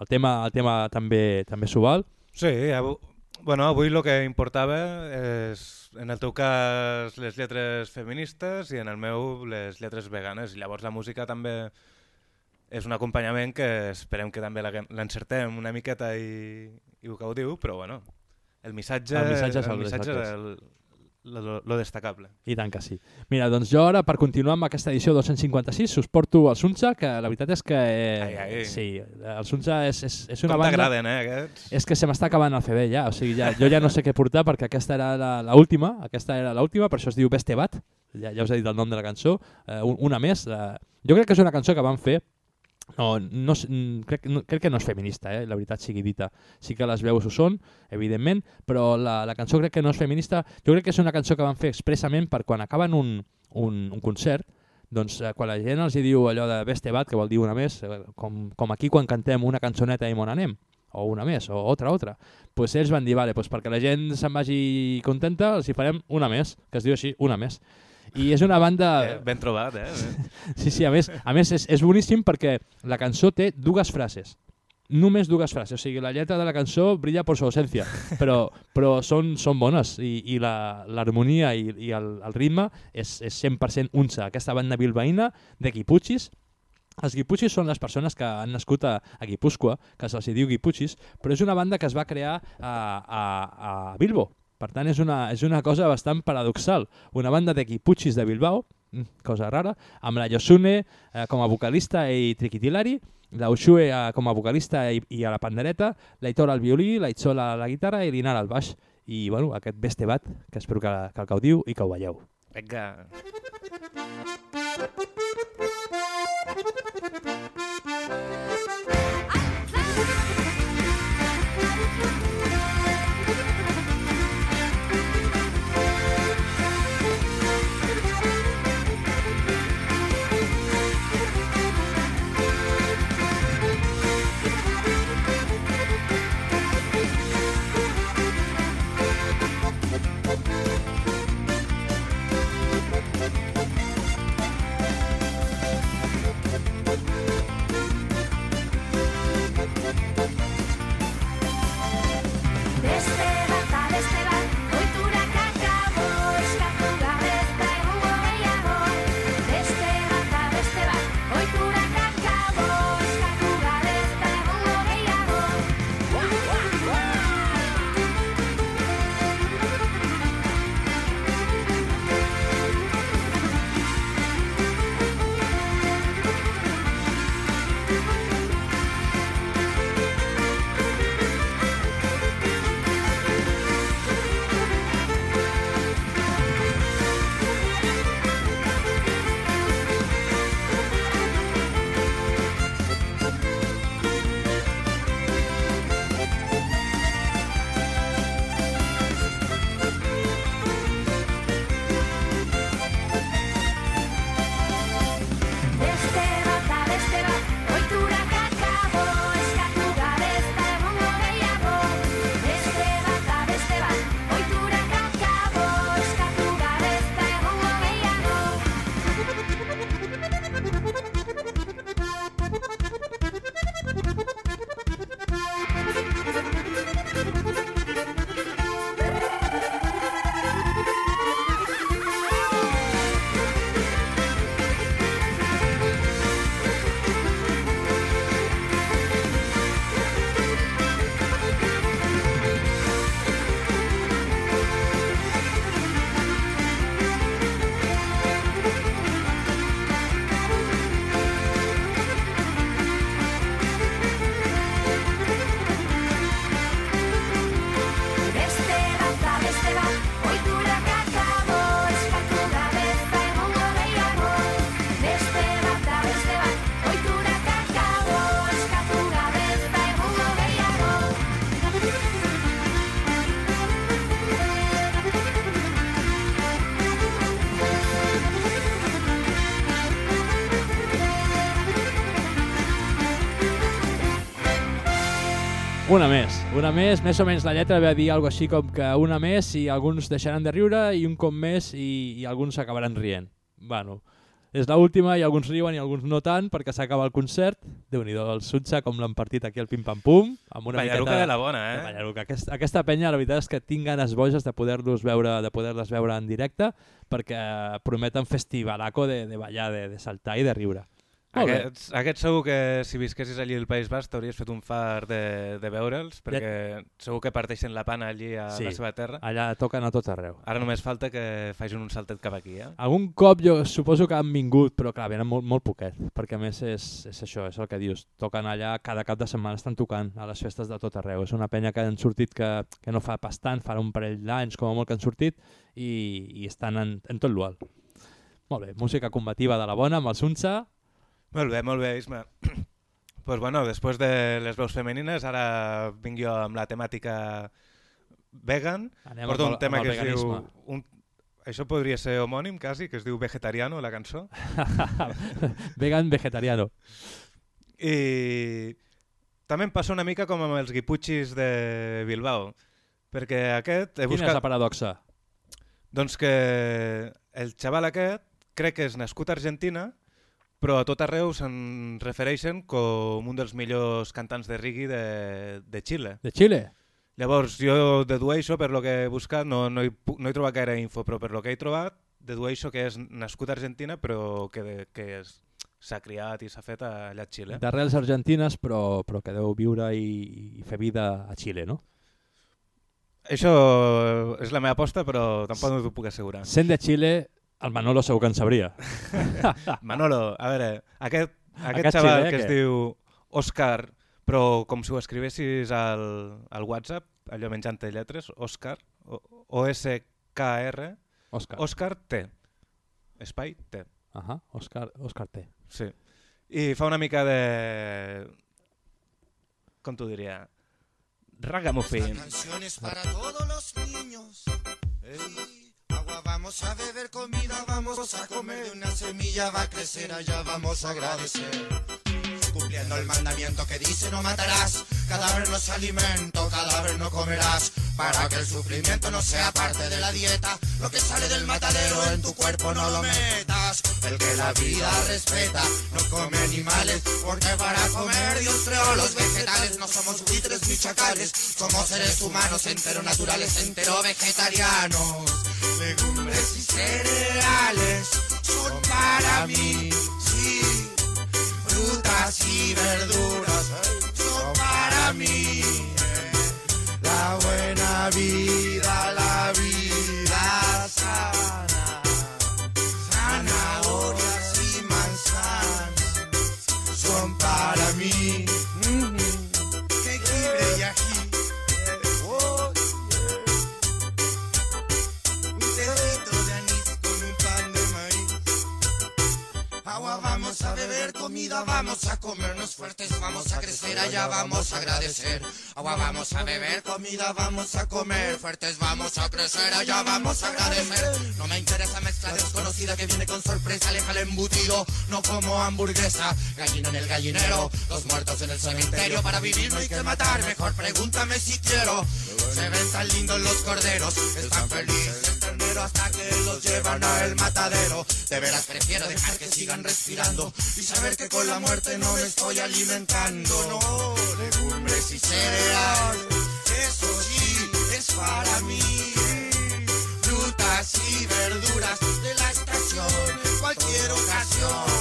B: el tema, el tema també també s'ho val.
C: Sí, avui, bueno, avui el que importava és, en el teu cas, les lletres feministes i en el meu, les lletres veganes. I llavors la música també és un acompanyament que esperem que també la- l'encertem una miqueta i, i ho que ho diu, però bueno, el missatge,
B: El missatge és el-
C: el missatge el, lo, lo destacable.
B: I tant que sí. Mira, doncs jo ara, per continuar amb aquesta edició 256, us porto el Suncha, que la veritat és que... Eh,
C: Ai, ai.
B: Sí, el Suncha és, és, és una
C: Com
B: banda...
C: t'agraden, eh, aquests?
B: És que se m'està acabant el CD ja, o sigui, ja, jo ja no sé què portar perquè aquesta era la- la última, aquesta era l'última, per això es diu Bestebat, ja, ja us he dit el nom de la cançó, eh, un- una més. Eh, jo crec que és una cançó que van fer no, no, mm, crec, no, crec que no és feminista, eh, la veritat sigui dita. Sí que les veus ho són, evidentment, però la, la cançó crec que no és feminista. Jo crec que és una cançó que van fer expressament per quan acaben un, un, un concert, doncs eh, quan la gent els hi diu allò de Bestebat, que vol dir una més, eh, com, com aquí quan cantem una cançoneta i mon anem, o una més, o otra, otra, pues ells van dir, vale, pues perquè la gent se'n vagi contenta, els hi farem una més, que es diu així, una més. I és una banda...
C: Eh, ben trobat, eh?
B: Sí, sí, a més, a més és, és boníssim perquè la cançó té dues frases. Només dues frases, o sigui, la lletra de la cançó brilla per su ausència, però, però són, són bones i, i la- l'harmonia i, i el, el ritme és, és 100% unça. Aquesta banda bilbaïna de Guiputxis, els Guiputxis són les persones que han nascut a, a Guipúscoa, que se'ls diu Guiputxis, però és una banda que es va crear a, a, a Bilbo, Per tant, és una, és una cosa bastant paradoxal. Una banda de quipuchis de Bilbao, mm, cosa rara, amb la Yosune eh, com a vocalista i Triquitilari, la Ushue eh, com a vocalista i, i a la pandereta, la Itor al violí, la Itzol a la guitarra i l'Inar al baix. I bueno, aquest Bestebat, que espero que, que el gaudiu i que ho veieu.
C: Vinga.
F: Beste
B: Una més, més, o menys la lletra ve a dir alguna així com que una més i alguns deixaran de riure i un cop més i, i alguns s'acabaran rient. Bueno, és l'última i alguns riuen i alguns no tant perquè s'acaba el concert. déu nhi el Sutxa com l'han partit aquí al pim-pam-pum. Amb una
C: Ballaruca de la bona, eh?
B: Ballaruca. Aquest, aquesta penya, la veritat és que tinc ganes boges de poder-los veure, de poder-les veure en directe perquè prometen festivalaco de, de ballar, de, de saltar i de riure.
C: Aquests, aquests segur que si visquessis allí al País Basc t'hauries fet un far de, de veure'ls, perquè segur que parteixen la pana allí a
B: Sí,
C: la seva terra.
B: allà toquen a tot arreu.
C: Ara només falta que facin un saltet cap aquí, eh?
B: Algun cop jo suposo que han vingut, però clar, venen molt, molt poquet, perquè a més és, és això, és el que dius, toquen allà, cada cap de setmana estan tocant a les festes de tot arreu. És una penya que han sortit que, que no fa pas tant, fa un parell d'anys com a molt que han sortit i, i estan en, en tot l'ual. Molt bé, música combativa de la bona amb el Sunsa.
C: Molt bé, molt bé, Isma. pues bueno, després de les veus femenines, ara vinc jo amb la temàtica vegan.
B: Anem
C: Porto un
B: el-
C: tema que es diu... Un, això podria ser homònim, quasi, que es diu Vegetariano, la cançó.
B: Vegan vegetariano.
C: I també em passa una mica com amb els guiputxis de Bilbao, perquè aquest... He
B: Quina
C: buscat...
B: és la paradoxa?
C: Doncs que el xaval aquest crec que és nascut a Argentina, però a tot arreu se'n refereixen com un dels millors cantants de reggae de, de Xile.
B: De Xile?
C: Llavors, jo dedueixo, per lo que he buscat, no, no, he, no he trobat gaire info, però per lo que he trobat, dedueixo que és nascut a Argentina, però que, que és- s'ha criat i s'ha fet allà a Xile. Això és la meva aposta, però tampoc no t'ho puc assegurar.
B: Sent de Xile, el Manolo segur que en sabria.
C: Manolo, a veure, aquest, aquest,
B: Aquest
C: xaval
B: xilè,
C: que es
B: què?
C: diu Òscar, però com si ho escrivessis al, al WhatsApp, allò menjant lletres, Òscar, O- O-S-K-R,
B: Òscar.
C: Òscar T. Espai T.
B: Ahà, Òscar, Òscar T.
C: Sí. I fa una mica de... Com t'ho diria? Ragamuffin.
S: Canciones para todos los niños. Ey, vamos a beber comida, vamos a comer. De una semilla va a crecer allá, vamos a agradecer. Cumpliendo el mandamiento que dice no matarás, cadáver no es alimento, cadáver no comerás, para que el sufrimiento no sea parte de la dieta, lo que sale del matadero en tu cuerpo no lo metas, el que la vida respeta, no come animales, porque para comer Dios creó los vegetales, no somos buitres ni chacales, somos seres humanos entero naturales, entero vegetarianos, legumbres y cereales son para mí, sí frutas y verduras son para mí. La buena vida, vamos a comernos fuertes, vamos a crecer, allá vamos a agradecer. Agua vamos a beber, comida vamos a comer fuertes, vamos a crecer, allá vamos a agradecer. No me interesa mezcla desconocida que viene con sorpresa, aleja el embutido, no como hamburguesa. Gallina en el gallinero, los muertos en el cementerio, para vivir no hay que matar, mejor pregúntame si quiero. Se ven tan lindos los corderos, están felices hasta que los llevan al matadero. De veras prefiero dejar que sigan respirando y saber que con la muerte no me estoy alimentando. No, legumbres y cereales, eso sí es para mí. Frutas y verduras de la estación, en cualquier ocasión.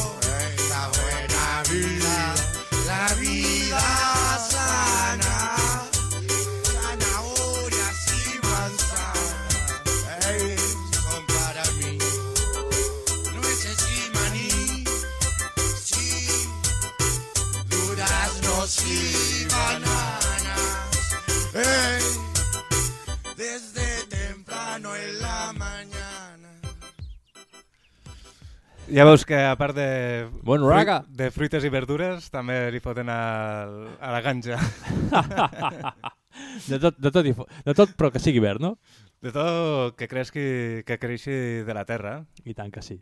C: Ja veus que a part de,
B: Bon raga.
C: de fruites i verdures també li foten al, a la ganja.
B: de, tot, de, tot, de tot, però que sigui verd, no?
C: De tot que creus que, que creixi de la terra.
B: I tant que sí.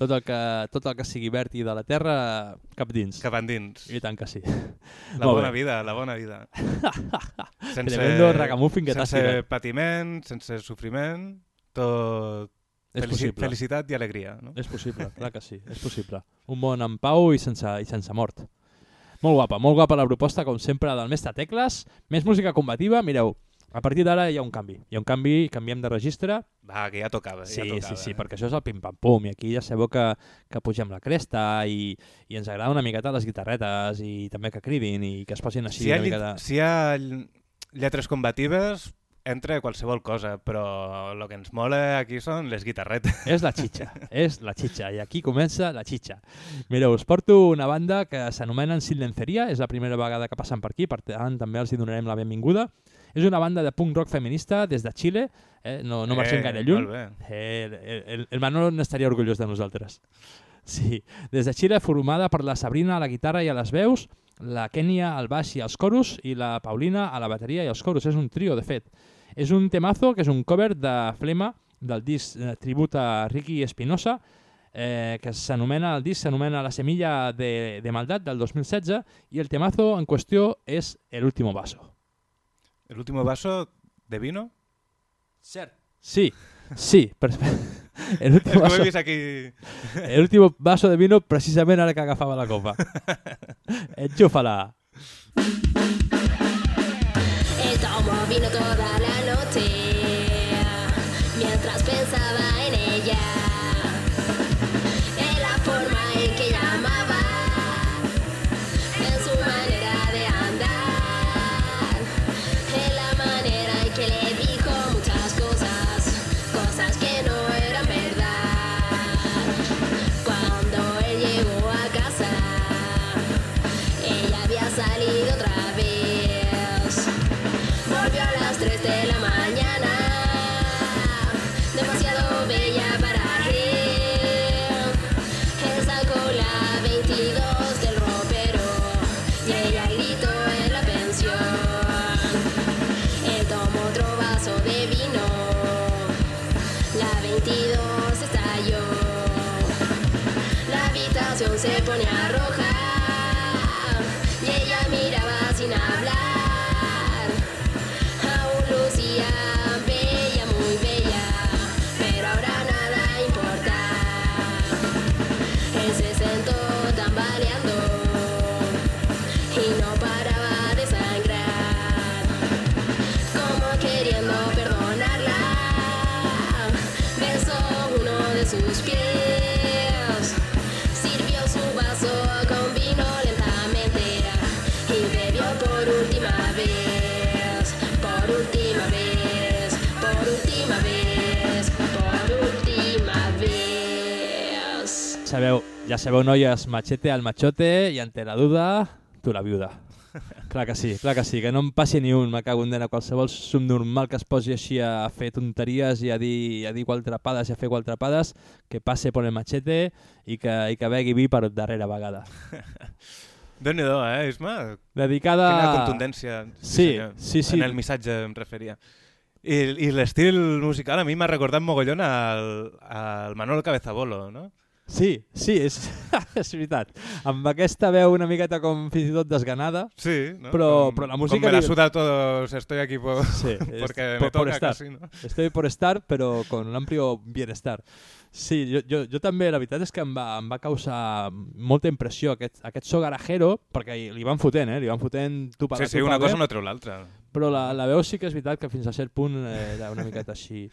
B: Tot el que, tot el que sigui verd i de la terra, cap dins.
C: Cap endins.
B: I tant que sí.
C: La
B: Molt
C: bona
B: bé.
C: vida, la bona vida.
B: Tremendo ragamuffin que t'has
C: sense patiment, sense sofriment, tot
B: És possible.
C: felicitat i alegria. No?
B: És possible, clar que sí, és possible. Un món en pau i sense, i sense mort. Molt guapa, molt guapa la proposta, com sempre, del mestre Tecles. Més música combativa, mireu, a partir d'ara hi ha un canvi. Hi ha un canvi, canviem de registre.
C: Va, que ja tocava.
B: Sí,
C: ja tocava,
B: sí, sí,
C: eh?
B: perquè això és el pim-pam-pum, i aquí ja sabeu que, que pugem la cresta i, i ens agrada una miqueta les guitarretes i també que cridin i que es posin així
C: si,
B: una miqueta...
C: si hi ha ll- lletres combatives, entra qualsevol cosa, però el que ens mola aquí són les guitarretes.
B: És la xitxa, és la xitxa, i aquí comença la xitxa. Mireu, us porto una banda que s'anomenen Silenceria, és la primera vegada que passen per aquí, per tant també els hi donarem la benvinguda. És una banda de punk rock feminista des de Xile, eh? no, no marxem
C: Eh,
B: gaire lluny. Eh, el, el, el Manolo n'estaria orgullós de nosaltres. Sí, des de Xile, formada per la Sabrina a la guitarra i a les veus, la Kenia al baix i als coros i la Paulina a la bateria i als coros. És un trio, de fet. És un temazo que és un cover de Flema del disc eh, tribut a Ricky Espinosa, eh, que s'anomena, el disc s'anomena La semilla de, de maldad del 2016 i el temazo en qüestió és El último vaso.
C: El último vaso de vino?
B: Cert. Sí, sí. Per... El
C: És
B: último
C: que ho he
B: vaso...
C: vist aquí.
B: El último vaso de vino precisament ara que agafava la copa. Enxúfala.
T: Él tomó vino toda la noche
B: ja sabeu, noies, machete al machote i ante la duda, tu la viuda. clar que sí, clar que sí, que no em passi ni un, me cago en dena, qualsevol subnormal que es posi així a fer tonteries i a dir, a dir qualtrapades i a fer qualtrapades, que passe per el machete i que, i que begui vi per darrera vegada.
C: Déu-n'hi-do, eh, Isma?
B: Dedicada...
C: Quina contundència.
B: Sí,
C: senyor.
B: sí, sí.
C: En el missatge em referia. I, i l'estil musical a mi m'ha recordat mogollon al, al Manolo Cabezabolo, no?
B: Sí, sí, és, és veritat. Amb aquesta veu una miqueta com fins i tot desganada,
C: Sí, ¿no?
B: però,
C: Com-
B: però la
C: com
B: música...
C: me la suda todos, estoy aquí por-
B: sí,
C: porque
B: por,
C: me
B: por
C: toca
B: estar.
C: casi, ¿no?
B: Estoy por estar, però con un amplio bienestar. Sí, jo, jo, jo també, la veritat és que em va, em va causar molta impressió aquest, aquest so garajero, perquè li van fotent, eh? Li van fotent tu per
C: Sí, sí, una cosa no treu l'altra.
B: Però la, la veu sí que és veritat que fins a cert punt eh, era una miqueta així.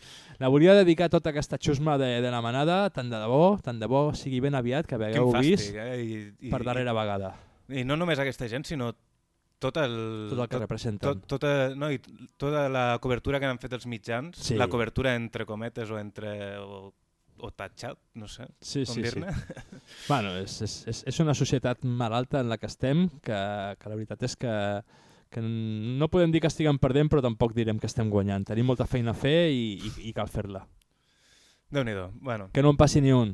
B: La volia dedicar tota aquesta xusma de, de la manada, tant de debò, tant de bo sigui ben aviat que hagueu
C: fàstic,
B: vist
C: eh? I, i,
B: per darrera vegada.
C: I no només aquesta gent, sinó tot el...
B: Tot el que representen.
C: Tot, tota, no, i tota la cobertura que han fet els mitjans,
B: Sí.
C: la cobertura entre cometes o entre... O, o tatxat, no sé
B: Sí,
C: com
B: sí, sí.
C: dir-ne.
B: bueno, és, és, és, és una societat malalta en la que estem, que, que la veritat és que, que no podem dir que estiguem perdent, però tampoc direm que estem guanyant. Tenim molta feina a fer i, i, i cal fer-la.
C: Déu-n'hi-do, bueno.
B: Que no en passi ni un.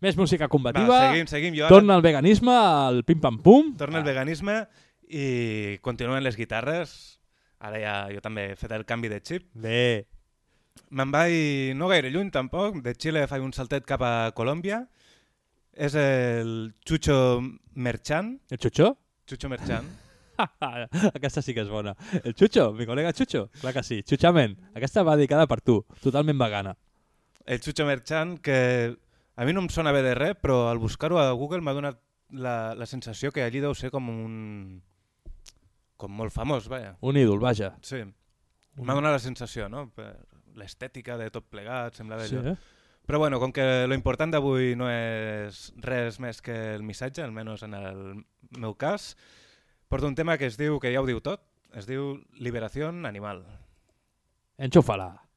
B: Més música combativa.
C: Va, seguim, seguim. Jo ara-
B: Torna el veganisme, el pim-pam-pum.
C: Torna el veganisme i continuen les guitarres. Ara ja jo també he fet el canvi de xip.
B: Bé.
C: Me'n vaig no gaire lluny tampoc, de Xile faig un saltet cap a Colòmbia. És el Chucho Merchan.
B: El Chucho?
C: Chucho Merchan.
B: Aquesta sí que és bona. El Chucho, mi col·lega Chucho. Clar que sí. Chuchamen. Aquesta va dedicada per tu, totalment vegana.
C: El Chucho Merchan, que a mi no em sona bé de res, però al buscar-ho a Google m'ha donat la, la sensació que allí deu ser com un... com molt famós, vaja.
B: Un ídol, vaja.
C: Sí. M'ha donat la sensació, no? L'estètica de tot plegat, semblava
B: Sí,
C: allò.
B: eh?
C: Però bueno, com que lo important d'avui no és res més que el missatge, almenys en el meu cas, porto un tema que es diu, que ja ho diu tot, es diu Liberació Animal.
B: Enxúfala.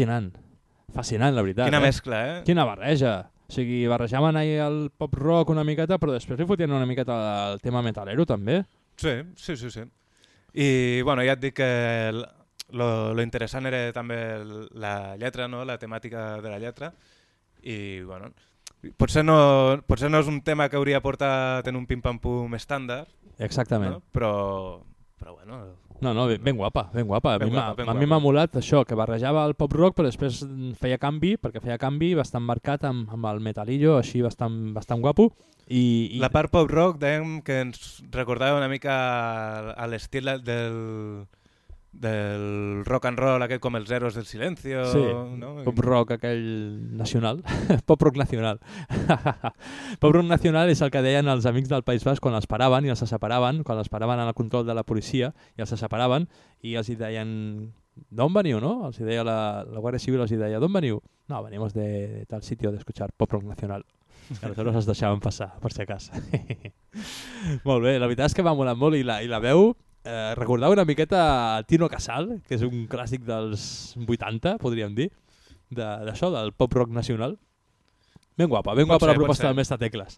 B: Fascinant. Fascinant, la veritat.
C: Quina
B: eh?
C: mescla, eh?
B: Quina barreja. O sigui, barrejaven ahir el pop rock una miqueta, però després li fotien una miqueta el tema metalero també.
C: Sí, sí, sí, sí. I bueno, ja et dic que lo, lo interessant era també la lletra, no? la temàtica de la lletra. I bueno, potser no, potser no és un tema que hauria portat en un pim-pam-pum estàndard,
B: Exactament.
C: no? però, però bueno,
B: No, no, ben, ben guapa, ben guapa.
C: Ben
B: a mi m'ha molat això, que barrejava el pop rock, però després feia canvi, perquè feia canvi bastant marcat amb, amb el metalillo, així bastant, bastant guapo. I, i
C: La part pop rock dèiem que ens recordava una mica a l'estil del, del rock and roll aquest com els Héroes del Silencio.
B: Sí,
C: no?
B: pop rock aquell nacional. pop rock nacional. pop rock nacional és el que deien els amics del País Basc quan els paraven i els separaven, quan els paraven en el control de la policia i els separaven i els hi deien d'on veniu, no? Els hi deia la, la Guàrdia Civil, els hi deia d'on veniu? No, venimos de, de tal sitio de escuchar pop rock nacional. I aleshores els deixaven passar, per si acas. molt bé, la veritat és que m'ha molat molt i la, i la veu eh, recordava una miqueta Tino Casal, que és un clàssic dels 80, podríem dir, de- d'això, del pop rock nacional. Ben guapa, ben
C: Pot
B: guapa
C: ser,
B: la proposta del mestre Tecles.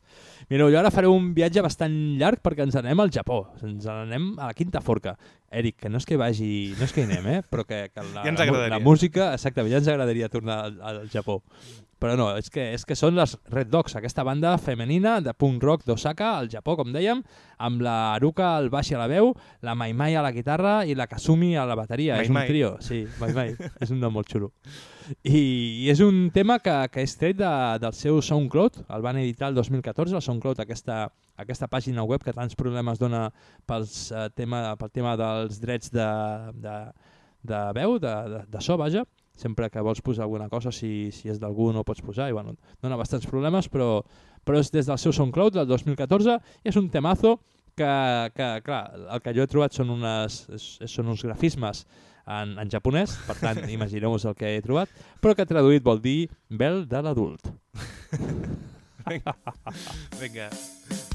B: Mireu, jo ara faré un viatge bastant llarg perquè ens anem al Japó, ens anem a la quinta forca. Eric, que no és que vagi, no és que hi anem, eh? però que, que la,
C: Ja ens
B: la, la música, exactament, ja ens agradaria tornar al, al Japó. Però no, és que, és que són les Red Dogs, aquesta banda femenina de punk rock d'Osaka, al Japó, com dèiem, amb la Aruka al baix i a la veu, la Mai Mai a la guitarra i la Kasumi a la bateria.
C: Mai
B: és un
C: Mai.
B: trio, sí, Mai Mai, és un nom molt xulo. I, i és un tema que, que és tret de, del seu SoundCloud, el van editar el 2014, el SoundCloud, aquesta, aquesta pàgina web que tants problemes dona pels, eh, tema, pel tema dels drets de, de, de veu, de, de, de so, vaja, sempre que vols posar alguna cosa, si, si és d'algú no pots posar, i bueno, dona bastants problemes, però, però és des del seu SoundCloud del 2014 i és un temazo que, que clar, el que jo he trobat són, unes, és- són uns grafismes en, en japonès, per tant, imagineu-vos el que he trobat, però que traduït vol dir vel de l'adult.
C: Vinga. Vinga.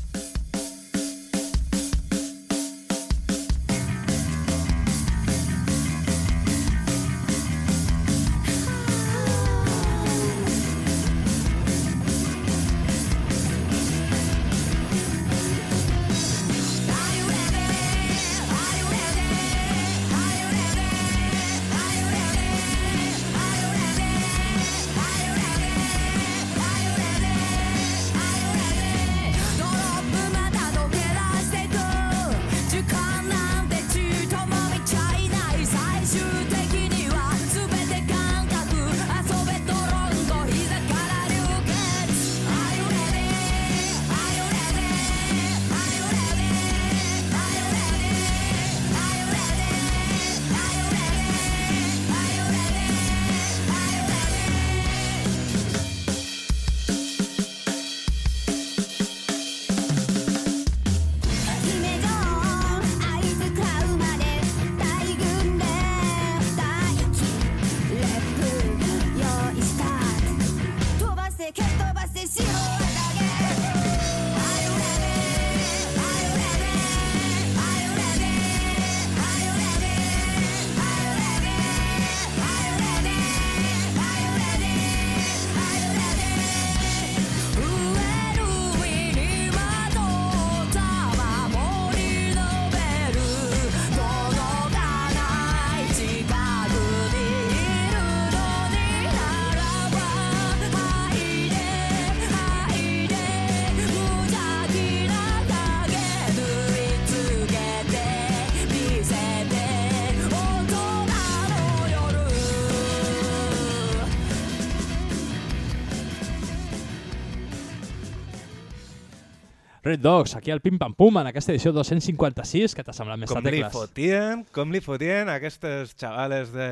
B: Dogs, aquí al Pim Pam Pum, en aquesta edició 256, que t'ha semblat més
C: Com li
B: tecles?
C: fotien, com li fotien aquestes xavales de,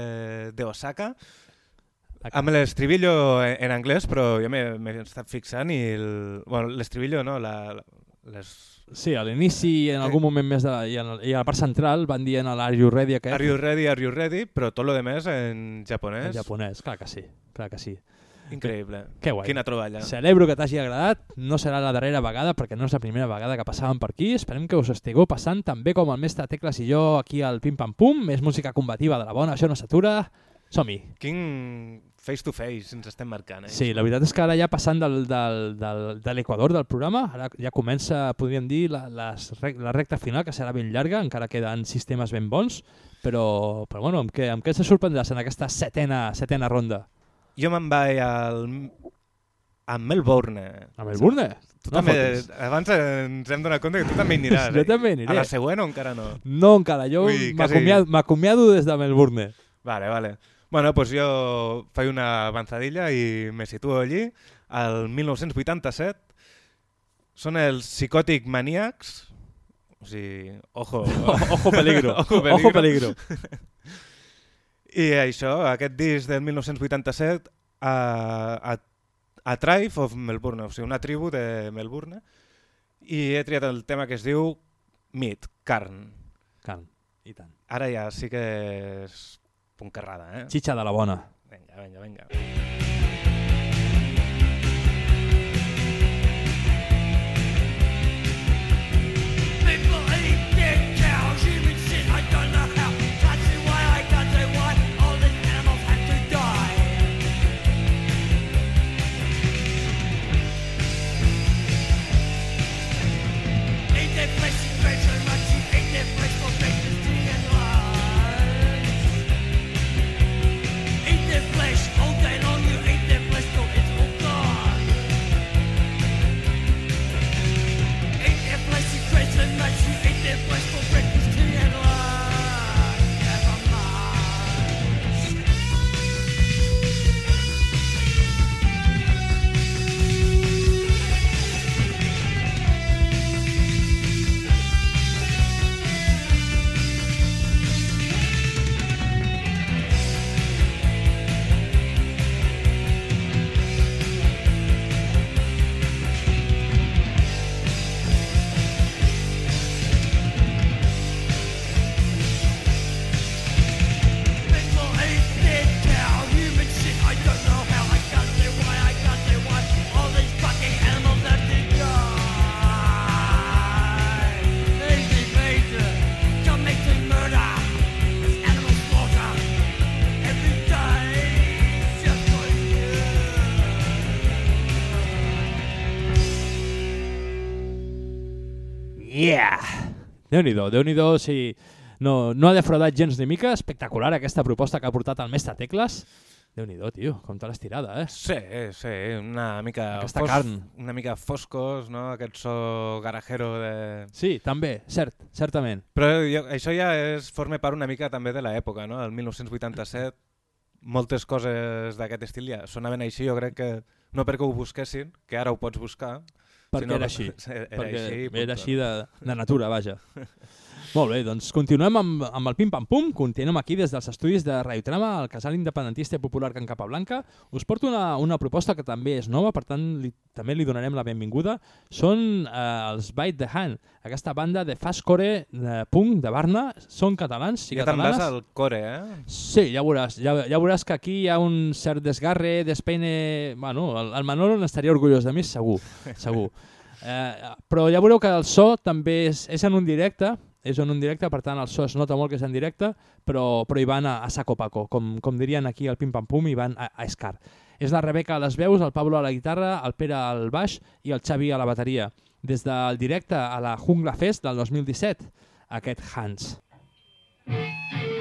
C: de Osaka. Amb l'estribillo en, en anglès, però jo m'he estat fixant i el, bueno, l'estribillo no, la, la, les,
B: Sí, a l'inici i en algun moment més de, i, en, i a la part central van dient Are You Ready aquest.
C: Are you ready, are you ready, però tot lo de més en japonès.
B: En japonès, clar que sí, clar que sí.
C: Increïble.
B: Que guai.
C: Quina troballa.
B: Celebro que t'hagi agradat, no serà la darrera vegada perquè no és la primera vegada que passàvem per aquí, esperem que us estigueu passant també com el mestre Tecles i jo aquí al Pim Pam Pum, més música combativa de la bona, això no s'atura, Som-hi.
C: Quin face to face ens estem marcant, eh?
B: Sí, la veritat és que ara ja passant del, del, del, de l'equador del programa, ara ja comença, podríem dir, la, les, rec- la recta final, que serà ben llarga, encara queden sistemes ben bons, però, però bueno, amb què, amb què se sorprendràs en aquesta setena, setena ronda?
C: Jo me'n vaig al... a Melbourne.
B: A Melbourne?
C: Tu
B: No
C: també,
B: fotis.
C: abans ens hem donat compte que tu també hi aniràs.
B: Jo
C: eh?
B: també aniré.
C: A la següent o encara no?
B: No encara, jo
C: quasi-
B: m'acomiado m'acomiado des de Melbourne.
C: Vale, vale. Bueno, pues jo faig una avanzadilla i me situo allí. Al 1987 són els Psychotic Maniacs. O sigui, ojo.
B: Ojo peligro.
C: ojo peligro.
B: Ojo peligro.
C: I això, aquest disc del 1987 a, a, a Tribe of Melbourne, o sigui, una tribu de Melbourne. I he triat el tema que es diu Meat, carn.
B: Carn, i tant.
C: Ara ja sí que és puncarrada, eh?
B: Xitxa de la bona.
C: Vinga, vinga, vinga.
U: People
B: Yeah! Déu-n'hi-do, déu nhi déu si no, no ha defraudat gens ni mica. Espectacular aquesta proposta que ha portat el mestre Tecles. Déu-n'hi-do, tio, com te l'has tirada, eh?
C: Sí, sí, una mica,
B: Aquesta carn.
C: una mica foscos, no? Aquest so garajero de...
B: Sí, també, cert, certament.
C: Però jo, això ja és, forma part una mica també de l'època, no? El 1987, moltes coses d'aquest estil ja sonaven així, jo crec que no perquè ho busquessin, que ara ho pots buscar,
B: Perquè
C: sinó
B: era així.
C: Era
B: perquè
C: així,
B: era així de, de natura, vaja. Molt bé, doncs continuem amb, amb el Pim Pam Pum, continuem aquí des dels estudis de Radiotrama, al casal independentista i popular Can Capablanca. Us porto una, una proposta que també és nova, per tant li, també li donarem la benvinguda. Són eh, els Bite the Hand, aquesta banda de fastcore de punk de Barna, són catalans i
C: Ja te'n
B: catalanes.
C: vas al core, eh?
B: Sí, ja veuràs, ja, ja veuràs que aquí hi ha un cert desgarre, despeine... Bueno, el, el Manolo n'estaria orgullós de mi, segur, segur. Eh, però ja veureu que el so també és, és en un directe, és en un directe, per tant el so es nota molt que és en directe, però, però hi van a, a saco paco, com, com dirien aquí al Pim Pam Pum, hi van a, a escar. És la Rebeca a les veus, el Pablo a la guitarra, el Pere al baix i el Xavi a la bateria. Des del directe a la Jungla Fest del 2017, aquest Hans.
U: Thank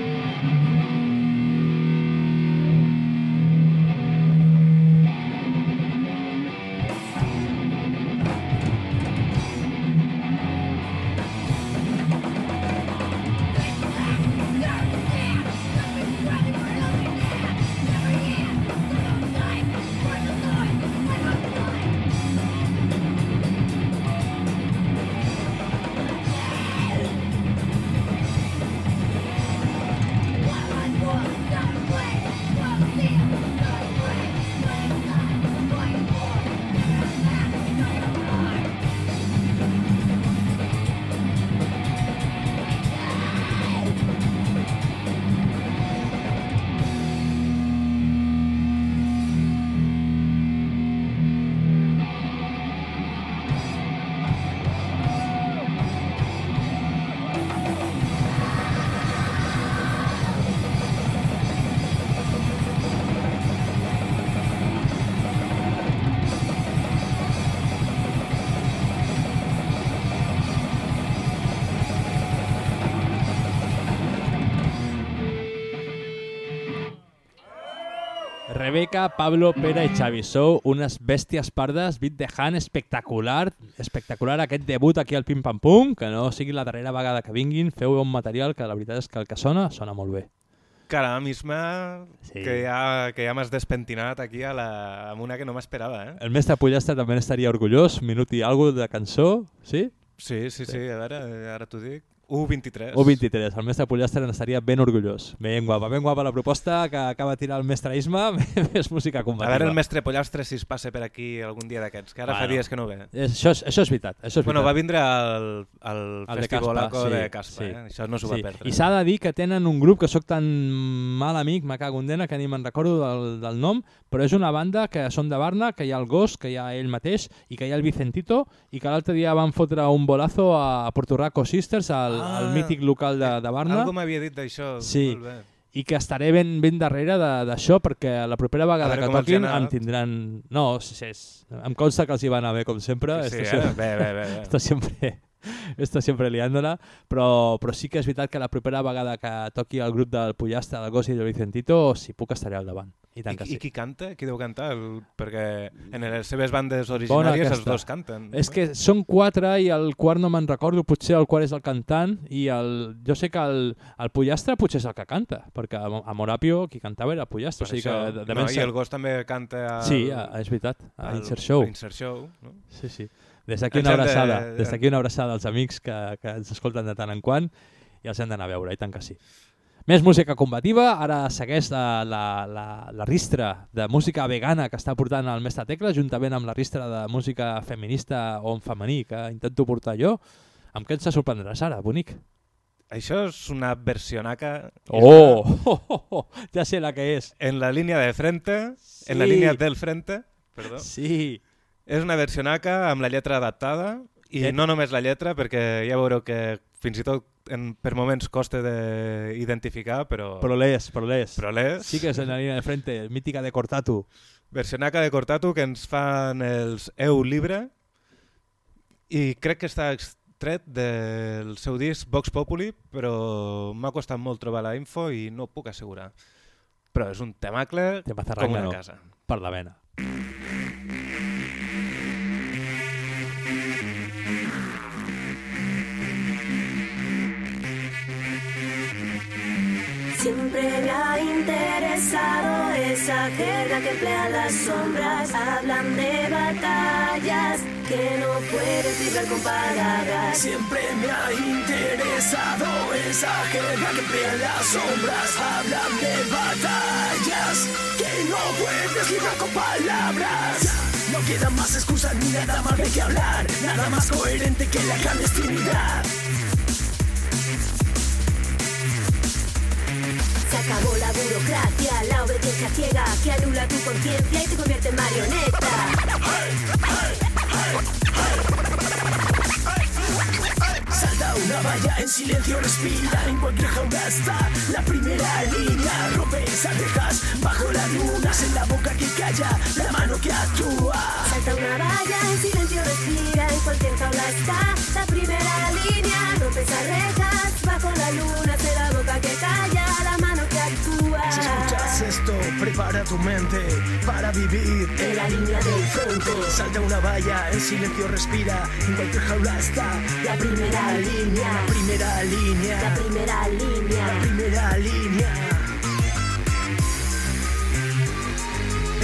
B: Rebeca, Pablo, Pere i Xavi. Sou unes bèsties pardes, beat de hand espectacular, espectacular aquest debut aquí al Pim Pam Pum, que no sigui la darrera vegada que vinguin, feu un material que la veritat és que el que sona, sona molt bé.
C: Cara misma, sí. que ja, que ja m'has despentinat aquí a la, amb una que no m'esperava, eh?
B: El mestre Pollastre també estaria orgullós, minut i algo de cançó, sí?
C: Sí, sí, sí, a veure, ara t'ho dic. 1.23.
B: U23, el mestre Pollastre n'estaria ben orgullós. Ben guapa, ben guapa la proposta que acaba de tirar el mestre Isma, més música
C: A
B: combativa.
C: veure el mestre Pollastre si es passa per aquí algun dia d'aquests, que ara fa
B: Bueno,
C: dies que no ve.
B: és- Això és, això és veritat. Això és
C: Bueno,
B: veritat.
C: va vindre al, al
B: El de
C: Festivalaco
B: Caspa,
C: de
B: sí,
C: Caspa,
B: sí.
C: eh? això no s'ho va perdre.
B: I s'ha de dir que tenen un grup que sóc tan mal amic, me cago en dena, que ni me'n recordo del, del nom, però és una banda que són de Barna, que hi ha el Gos, que hi ha ell mateix, i que hi ha el Vicentito, i que l'altre dia van fotre un bolazo a Puerto Rico Sisters, al,
C: Ah.
B: al mític local de, de Barna.
C: Algú m'havia dit d'això,
B: Sí,
C: molt bé.
B: i que estaré ben, ben darrere de- d'això perquè la propera vegada que toquin em tindran... No, és, és... em consta que els hi va anar bé com sempre.
C: Sí,
B: Esto
C: eh? Bé, bé, bé, bé.
B: Esto siempre, esto siempre liándola, però, però sí que és veritat que la propera vegada que toqui el grup del Pollastre, del Gos i del Vicentito, si puc estaré al davant. I tant
C: I,
B: que
C: I
B: sí.
C: qui canta? Qui deu cantar? El, perquè en les seves bandes originàries els dos canten.
B: És que són quatre i el quart no me'n recordo, potser el quart és el cantant i el, jo sé que el, el Pollastre potser és el que canta, perquè a, a Morapio qui cantava era el Pollastre.
C: Per
B: o sigui
C: això.
B: que de, de
C: no, I el gos també canta al,
B: Sí, a, és veritat, a
C: al-
B: Insert Show.
C: a Insert Show, no?
B: Sí, sí. Des d'aquí una
C: hem de-
B: abraçada, des d'aquí una abraçada als amics que, que ens escolten de tant en quant i els hem d'anar a veure, i tant que sí. Més música combativa, ara segueix la, la, la, la ristra de música vegana que està portant el mestre Tecla, juntament amb la ristra de música feminista o en femení que intento portar jo. Amb què ens sorprendràs ara, bonic?
C: Això és una versionaca...
B: Oh! oh, oh, oh, ja sé la que és.
C: En la línia de frente, en la
B: Sí.
C: línia del frente, perdó.
B: Sí.
C: És una versionaca amb la lletra adaptada i no només la lletra, perquè ja veureu que fins i tot en, per moments costa d'identificar, però...
B: Però l'és, però l'és.
C: Però l'és.
B: Sí que és en la línia de frente, mítica de Cortatu.
C: Versionaca de Cortatu que ens fan els Eu Libre i crec que està extret del seu disc Vox Populi, però m'ha costat molt trobar la info i no ho puc assegurar. Però és un temacle
B: Temazo
C: com una
B: arrangano.
C: casa.
B: Per la vena.
G: Siempre me ha interesado esa jerga que emplean las sombras. Hablan de batallas que no puedes librar con palabras.
U: Siempre me ha interesado esa jerga que emplean las sombras. Hablan de batallas que no puedes librar con palabras. No queda más excusas ni nada más de qué hablar. Nada más coherente que la clandestinidad.
G: Acabó la burocracia, la obediencia ciega que anula tu conciencia y te convierte en marioneta.
U: Salta una valla, en silencio respira, en cualquier jaula está la primera línea. Rompe esas rejas bajo la luna, en la boca que calla, la mano que actúa.
G: Salta una valla, en silencio respira, en cualquier jaula está la primera línea. Rompe esas rejas bajo la luna, se la boca que calla, la mano.
U: Si escuchas esto, prepara tu mente para vivir en la línea del frente. Salta una valla, en silencio respira, en cualquier jaula está la primera línea. La primera línea.
G: La primera línea.
U: La primera línea.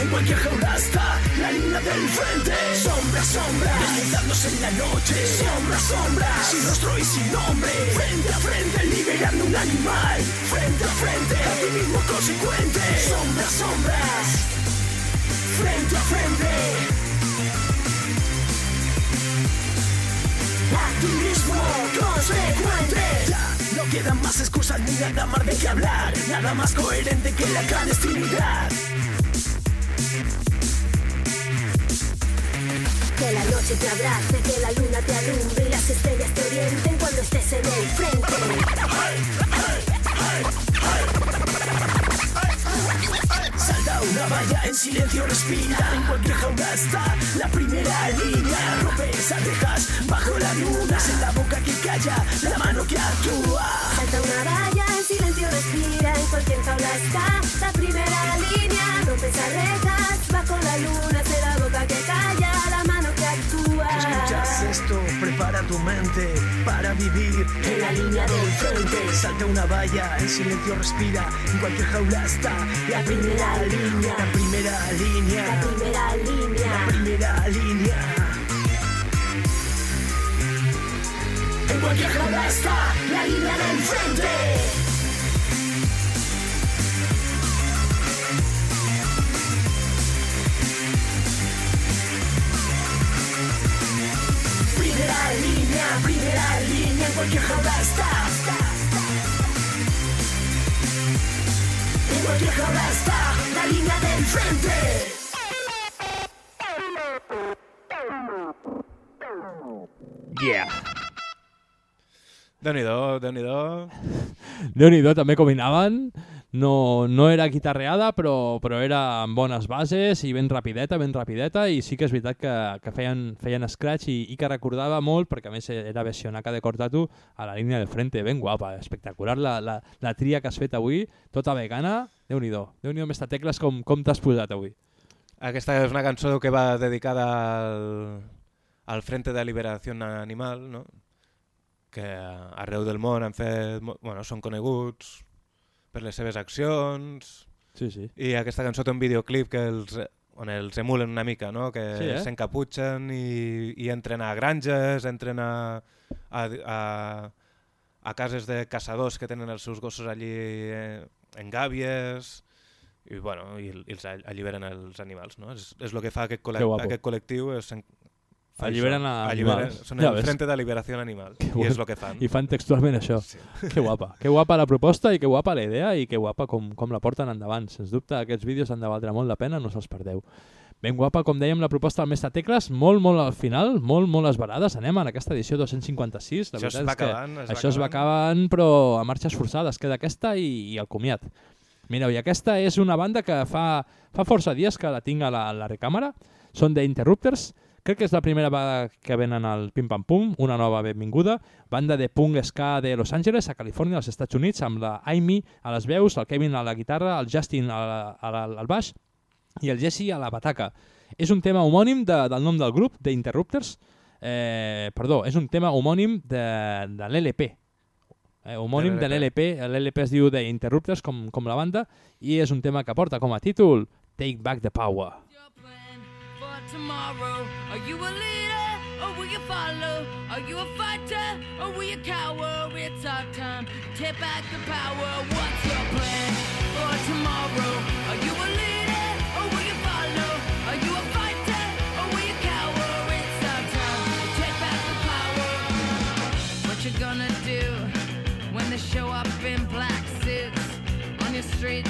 U: En cualquier jaula está la línea del frente. Sombra, sombra, deslizándose en la noche. Sombra, sombra, sin rostro y sin nombre. Frente a frente, liberando un animal. Frente a frente, a ti mismo consecuente. Sombras, sombras, frente a frente. Activismo consecuente. No quedan más excusas ni nada más de qué hablar. Nada más coherente que la clandestinidad.
G: Que la noche te abrace, que la luna te alumbre y las estrellas te orienten cuando estés en el frente.
U: Salta una valla, en silencio respira. En cualquier jaula está la primera línea. Rompe esas rejas bajo la luna. En la boca que calla, la mano que actúa.
G: Salta una valla, en silencio respira, en cualquier jaula está la primera línea. Rompe desarregas bajo la luna, será la boca que calla,
V: esto, prepara tu mente para vivir en la línea del frente. Salta una valla, en silencio respira, en cualquier jaula está la primera línea. La primera línea.
G: La primera línea.
V: La primera línea.
G: En cualquier jaula está la línea del frente. Primera línea, primera línea, en cualquier jaula está. En cualquier jaula está la línea del frente.
B: Yeah.
C: Déu nhi déu
B: Déu-n'hi-do, també combinaven. No, no era guitarreada, però, però era amb bones bases i ben rapideta, ben rapideta, i sí que és veritat que, que feien, feien scratch i, i que recordava molt, perquè a més era versionaca de Cortatu, a la línia del frente, ben guapa, espectacular la, la, la tria que has fet avui, tota vegana, Déu-n'hi-do. Déu-n'hi-do, Mestre Tecles, com, com t'has posat avui?
C: Aquesta és una cançó que va dedicada al, al Frente de Liberació Animal, no? que arreu del món han fet, bueno, són coneguts per les seves accions,
B: Sí, sí.
C: i aquesta cançó té un videoclip que els, on els emulen una mica, no? que
B: Sí, eh?
C: s'encaputxen i, i entren a granges, entren a, a, a, a cases de caçadors que tenen els seus gossos allí eh, en gàbies, i, bueno, i, i els all- alliberen els animals. No? És, és el que fa aquest,
B: guapo.
C: aquest col·lectiu. És,
B: Alliberen
C: això,
B: a
C: alliberen-
B: animals.
C: Són
B: Ja
C: el. Frente de Liberació Animal,
B: Que
C: i és el que fan.
B: I fan textualment això. Sí. Que guapa. Que guapa la proposta i que guapa la idea i que guapa com, com la porten endavant. Sens dubte aquests vídeos han de valdre molt la pena, no se'ls perdeu. Ben guapa, com dèiem, la proposta del mestre Tecles, molt, molt al final, molt, molt esbarades. Anem en aquesta edició 256. La
C: Això es va
B: és que
C: acabant, es va
B: això es va acabant, però a marxes forçades. Queda aquesta i, i el comiat. Mireu, i aquesta és una banda que fa, fa força dies que la tinc a la, a la recàmera. Són de Interrupters. Crec que és la primera vegada que venen al Pim Pam Pum, una nova benvinguda. Banda de punk ska de Los Angeles, a Califòrnia, als Estats Units, amb la Amy a les veus, el Kevin a la guitarra, el Justin a la, a la, al baix i el Jesse a la bataca. És un tema homònim de, del nom del grup, d'Interrupters. Eh, perdó, és un tema homònim de, de l'LP, eh, homònim de l'LP, l'LP es diu The Interrupters com, com la banda i és un tema que porta com a títol Take Back the Power.
W: Tomorrow? Are you a leader or will you follow? Are you a fighter or will you cower? It's our time to take back the power. What's your plan for tomorrow? Are you a leader or will you follow? Are you a fighter or will you cower? It's our time to take back the power. What you gonna do when they show up in black suits on your street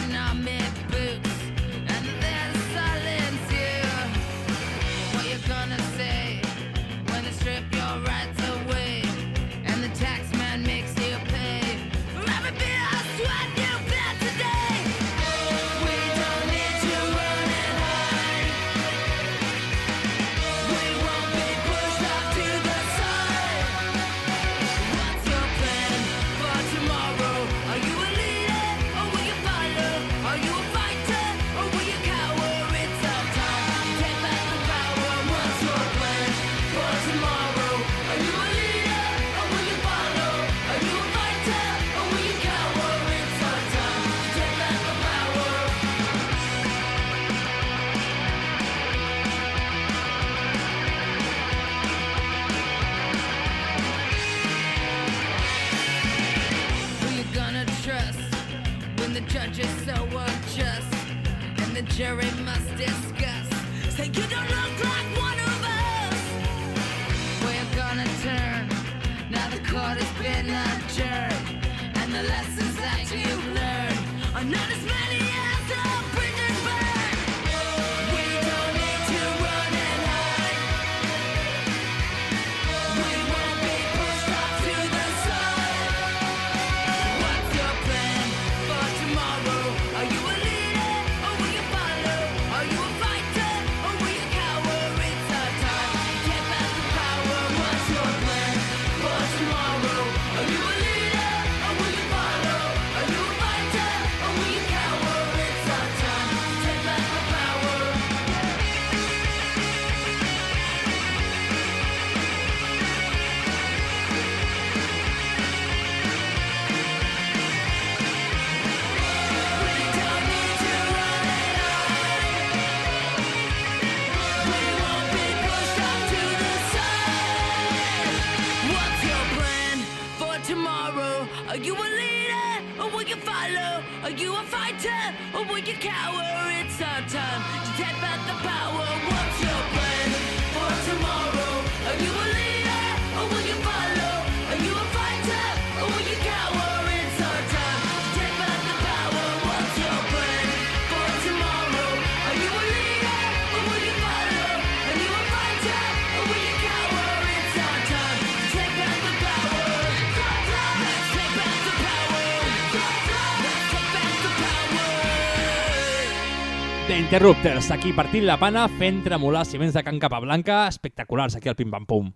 B: Interrupters, aquí partint la pana, fent tremolar ciments de Can Capablanca, espectaculars aquí al Pim Pam Pum.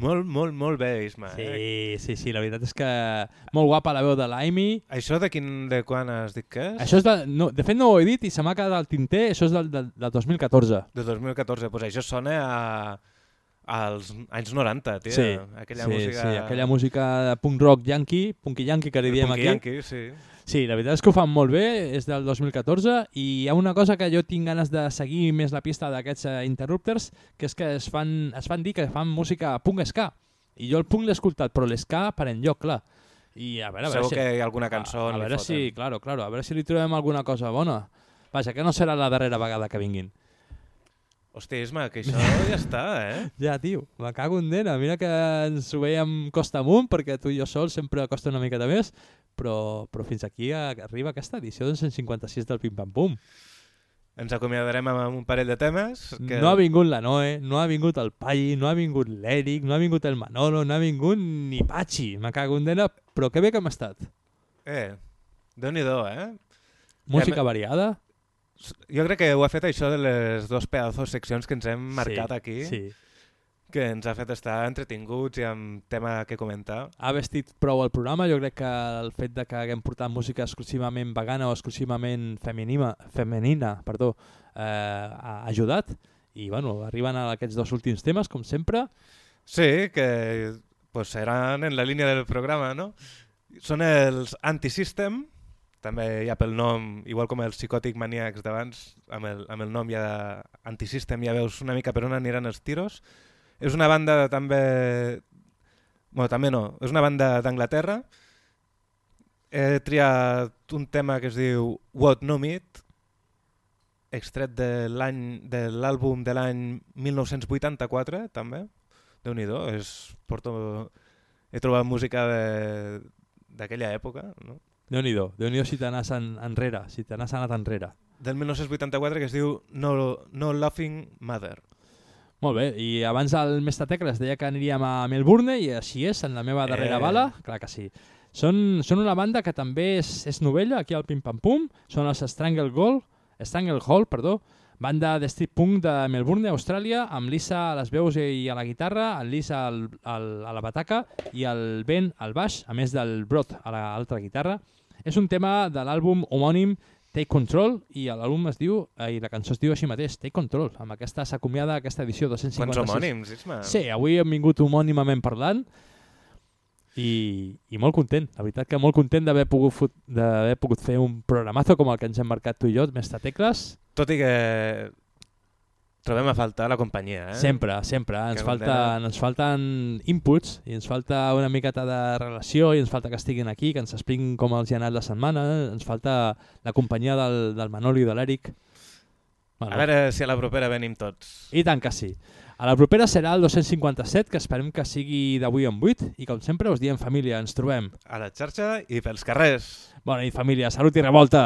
C: Molt, molt, molt bé, Isma.
B: Sí,
C: Eh?
B: sí, sí, la veritat és que molt guapa la veu de l'Amy.
C: Això de, quin, de quan has dit que és?
B: Això és de, no, de fet no ho he dit i se m'ha quedat al tinter, això és del, del, del 2014.
C: De 2014, pues això sona a, als anys 90, tio.
B: Sí,
C: aquella
B: sí,
C: música...
B: sí, aquella música de punk rock yankee, punky yankee que li diem
C: Punky
B: aquí.
C: yankee, sí.
B: Sí, la veritat és que ho fan molt bé, és del 2014 i hi ha una cosa que jo tinc ganes de seguir més la pista d'aquests uh, interrupters, que és que es fan, es fan dir que fan música punk ska. I jo el punk l'he escoltat, però l'esca per enlloc, clar. I a veure, a veure
C: Segur
B: si...
C: que hi ha alguna cançó
B: A, a veure si, claro, claro, a veure si li trobem alguna cosa bona. Vaja, que no serà la darrera vegada que vinguin.
C: Hòstia, Isma, que això ja està, eh?
B: Ja, tio, me cago en dena. Mira que ens ho veiem costa amunt, perquè tu i jo sols sempre costa una miqueta més, però, però fins aquí arriba aquesta edició del 156 del Pim Pam Pum.
C: Ens acomiadarem amb un parell de temes. Que...
B: No ha vingut la Noe, no ha vingut el Pai, no ha vingut l'Eric, no ha vingut el Manolo, no ha vingut ni Pachi. Me cago en dena, però que bé que hem estat.
C: Eh, Déu-n'hi-do, eh?
B: Música
C: I a me-
B: variada.
C: Jo crec que ho ha fet això de les dos pedazos seccions que ens hem marcat
B: Sí,
C: aquí.
B: sí.
C: Que ens ha fet estar entretinguts i amb tema que comentar.
B: ha vestit prou el programa. Jo crec que el fet de que haguem portat música exclusivament vegana o exclusivament femenina, femenina perdó, eh, ha ajudat. I bueno, arriben a aquests dos últims temes, com sempre.
C: Sí, que pues, seran en la línia del programa, no? Són els Antisystem, també ha pel nom, igual com els Psychotic Maniacs d'abans, amb, el, amb el nom ja Antisystem ja veus una mica per on aniran els tiros. És una banda també... Bueno, també no, és una banda d'Anglaterra. He triat un tema que es diu What No Meat, extret de l'any de l'àlbum de l'any 1984, també. Déu-n'hi-do, és... Porto... He trobat música de- d'aquella època, no?
B: Déu-n'hi-do, déu nhi si t'anes en, enrere, si t'anes anat enrere.
C: Del 1984 que es diu No, no Laughing Mother.
B: Molt bé, i abans el Mestre Tecles deia que aniríem a Melbourne i així és, en la meva darrera
C: Eh.
B: bala, clar que sí. Són, són una banda que també és, és novella, aquí al Pim Pam Pum, són els Strangle Gold, Strangle Hall, perdó, banda de street punk de Melbourne, Austràlia, amb Lisa a les veus i a la guitarra, el Lisa al, al, a la bataca i el Ben al baix, a més del Brot a l'altra guitarra. És un tema de l'àlbum homònim Take Control i l'àlbum es diu, eh, i la cançó es diu així mateix, Take Control. Amb aquesta s'acomiada aquesta edició 256.
C: Quants homònims, Isma?
B: Sí, avui hem vingut homònimament parlant i, i molt content, la veritat que molt content d'haver pogut, pogut fer un programazo com el que ens hem marcat tu i jo, Mestre Tecles.
C: Tot i que trobem a faltar la companyia, eh?
B: Sempre, sempre. Ens,
C: Que
B: falten, ens falten inputs i ens falta una miqueta de relació i ens falta que estiguin aquí, que ens expliquin com els hi ha anat la setmana. Ens falta la companyia del, del Manoli i de l'Eric.
C: A veure si a la propera venim tots.
B: I tant que sí. A la propera serà el 257, que esperem que sigui d'avui en 8, i com sempre us diem família, ens trobem.
C: A la xarxa i pels carrers.
B: Bona nit família, salut i revolta!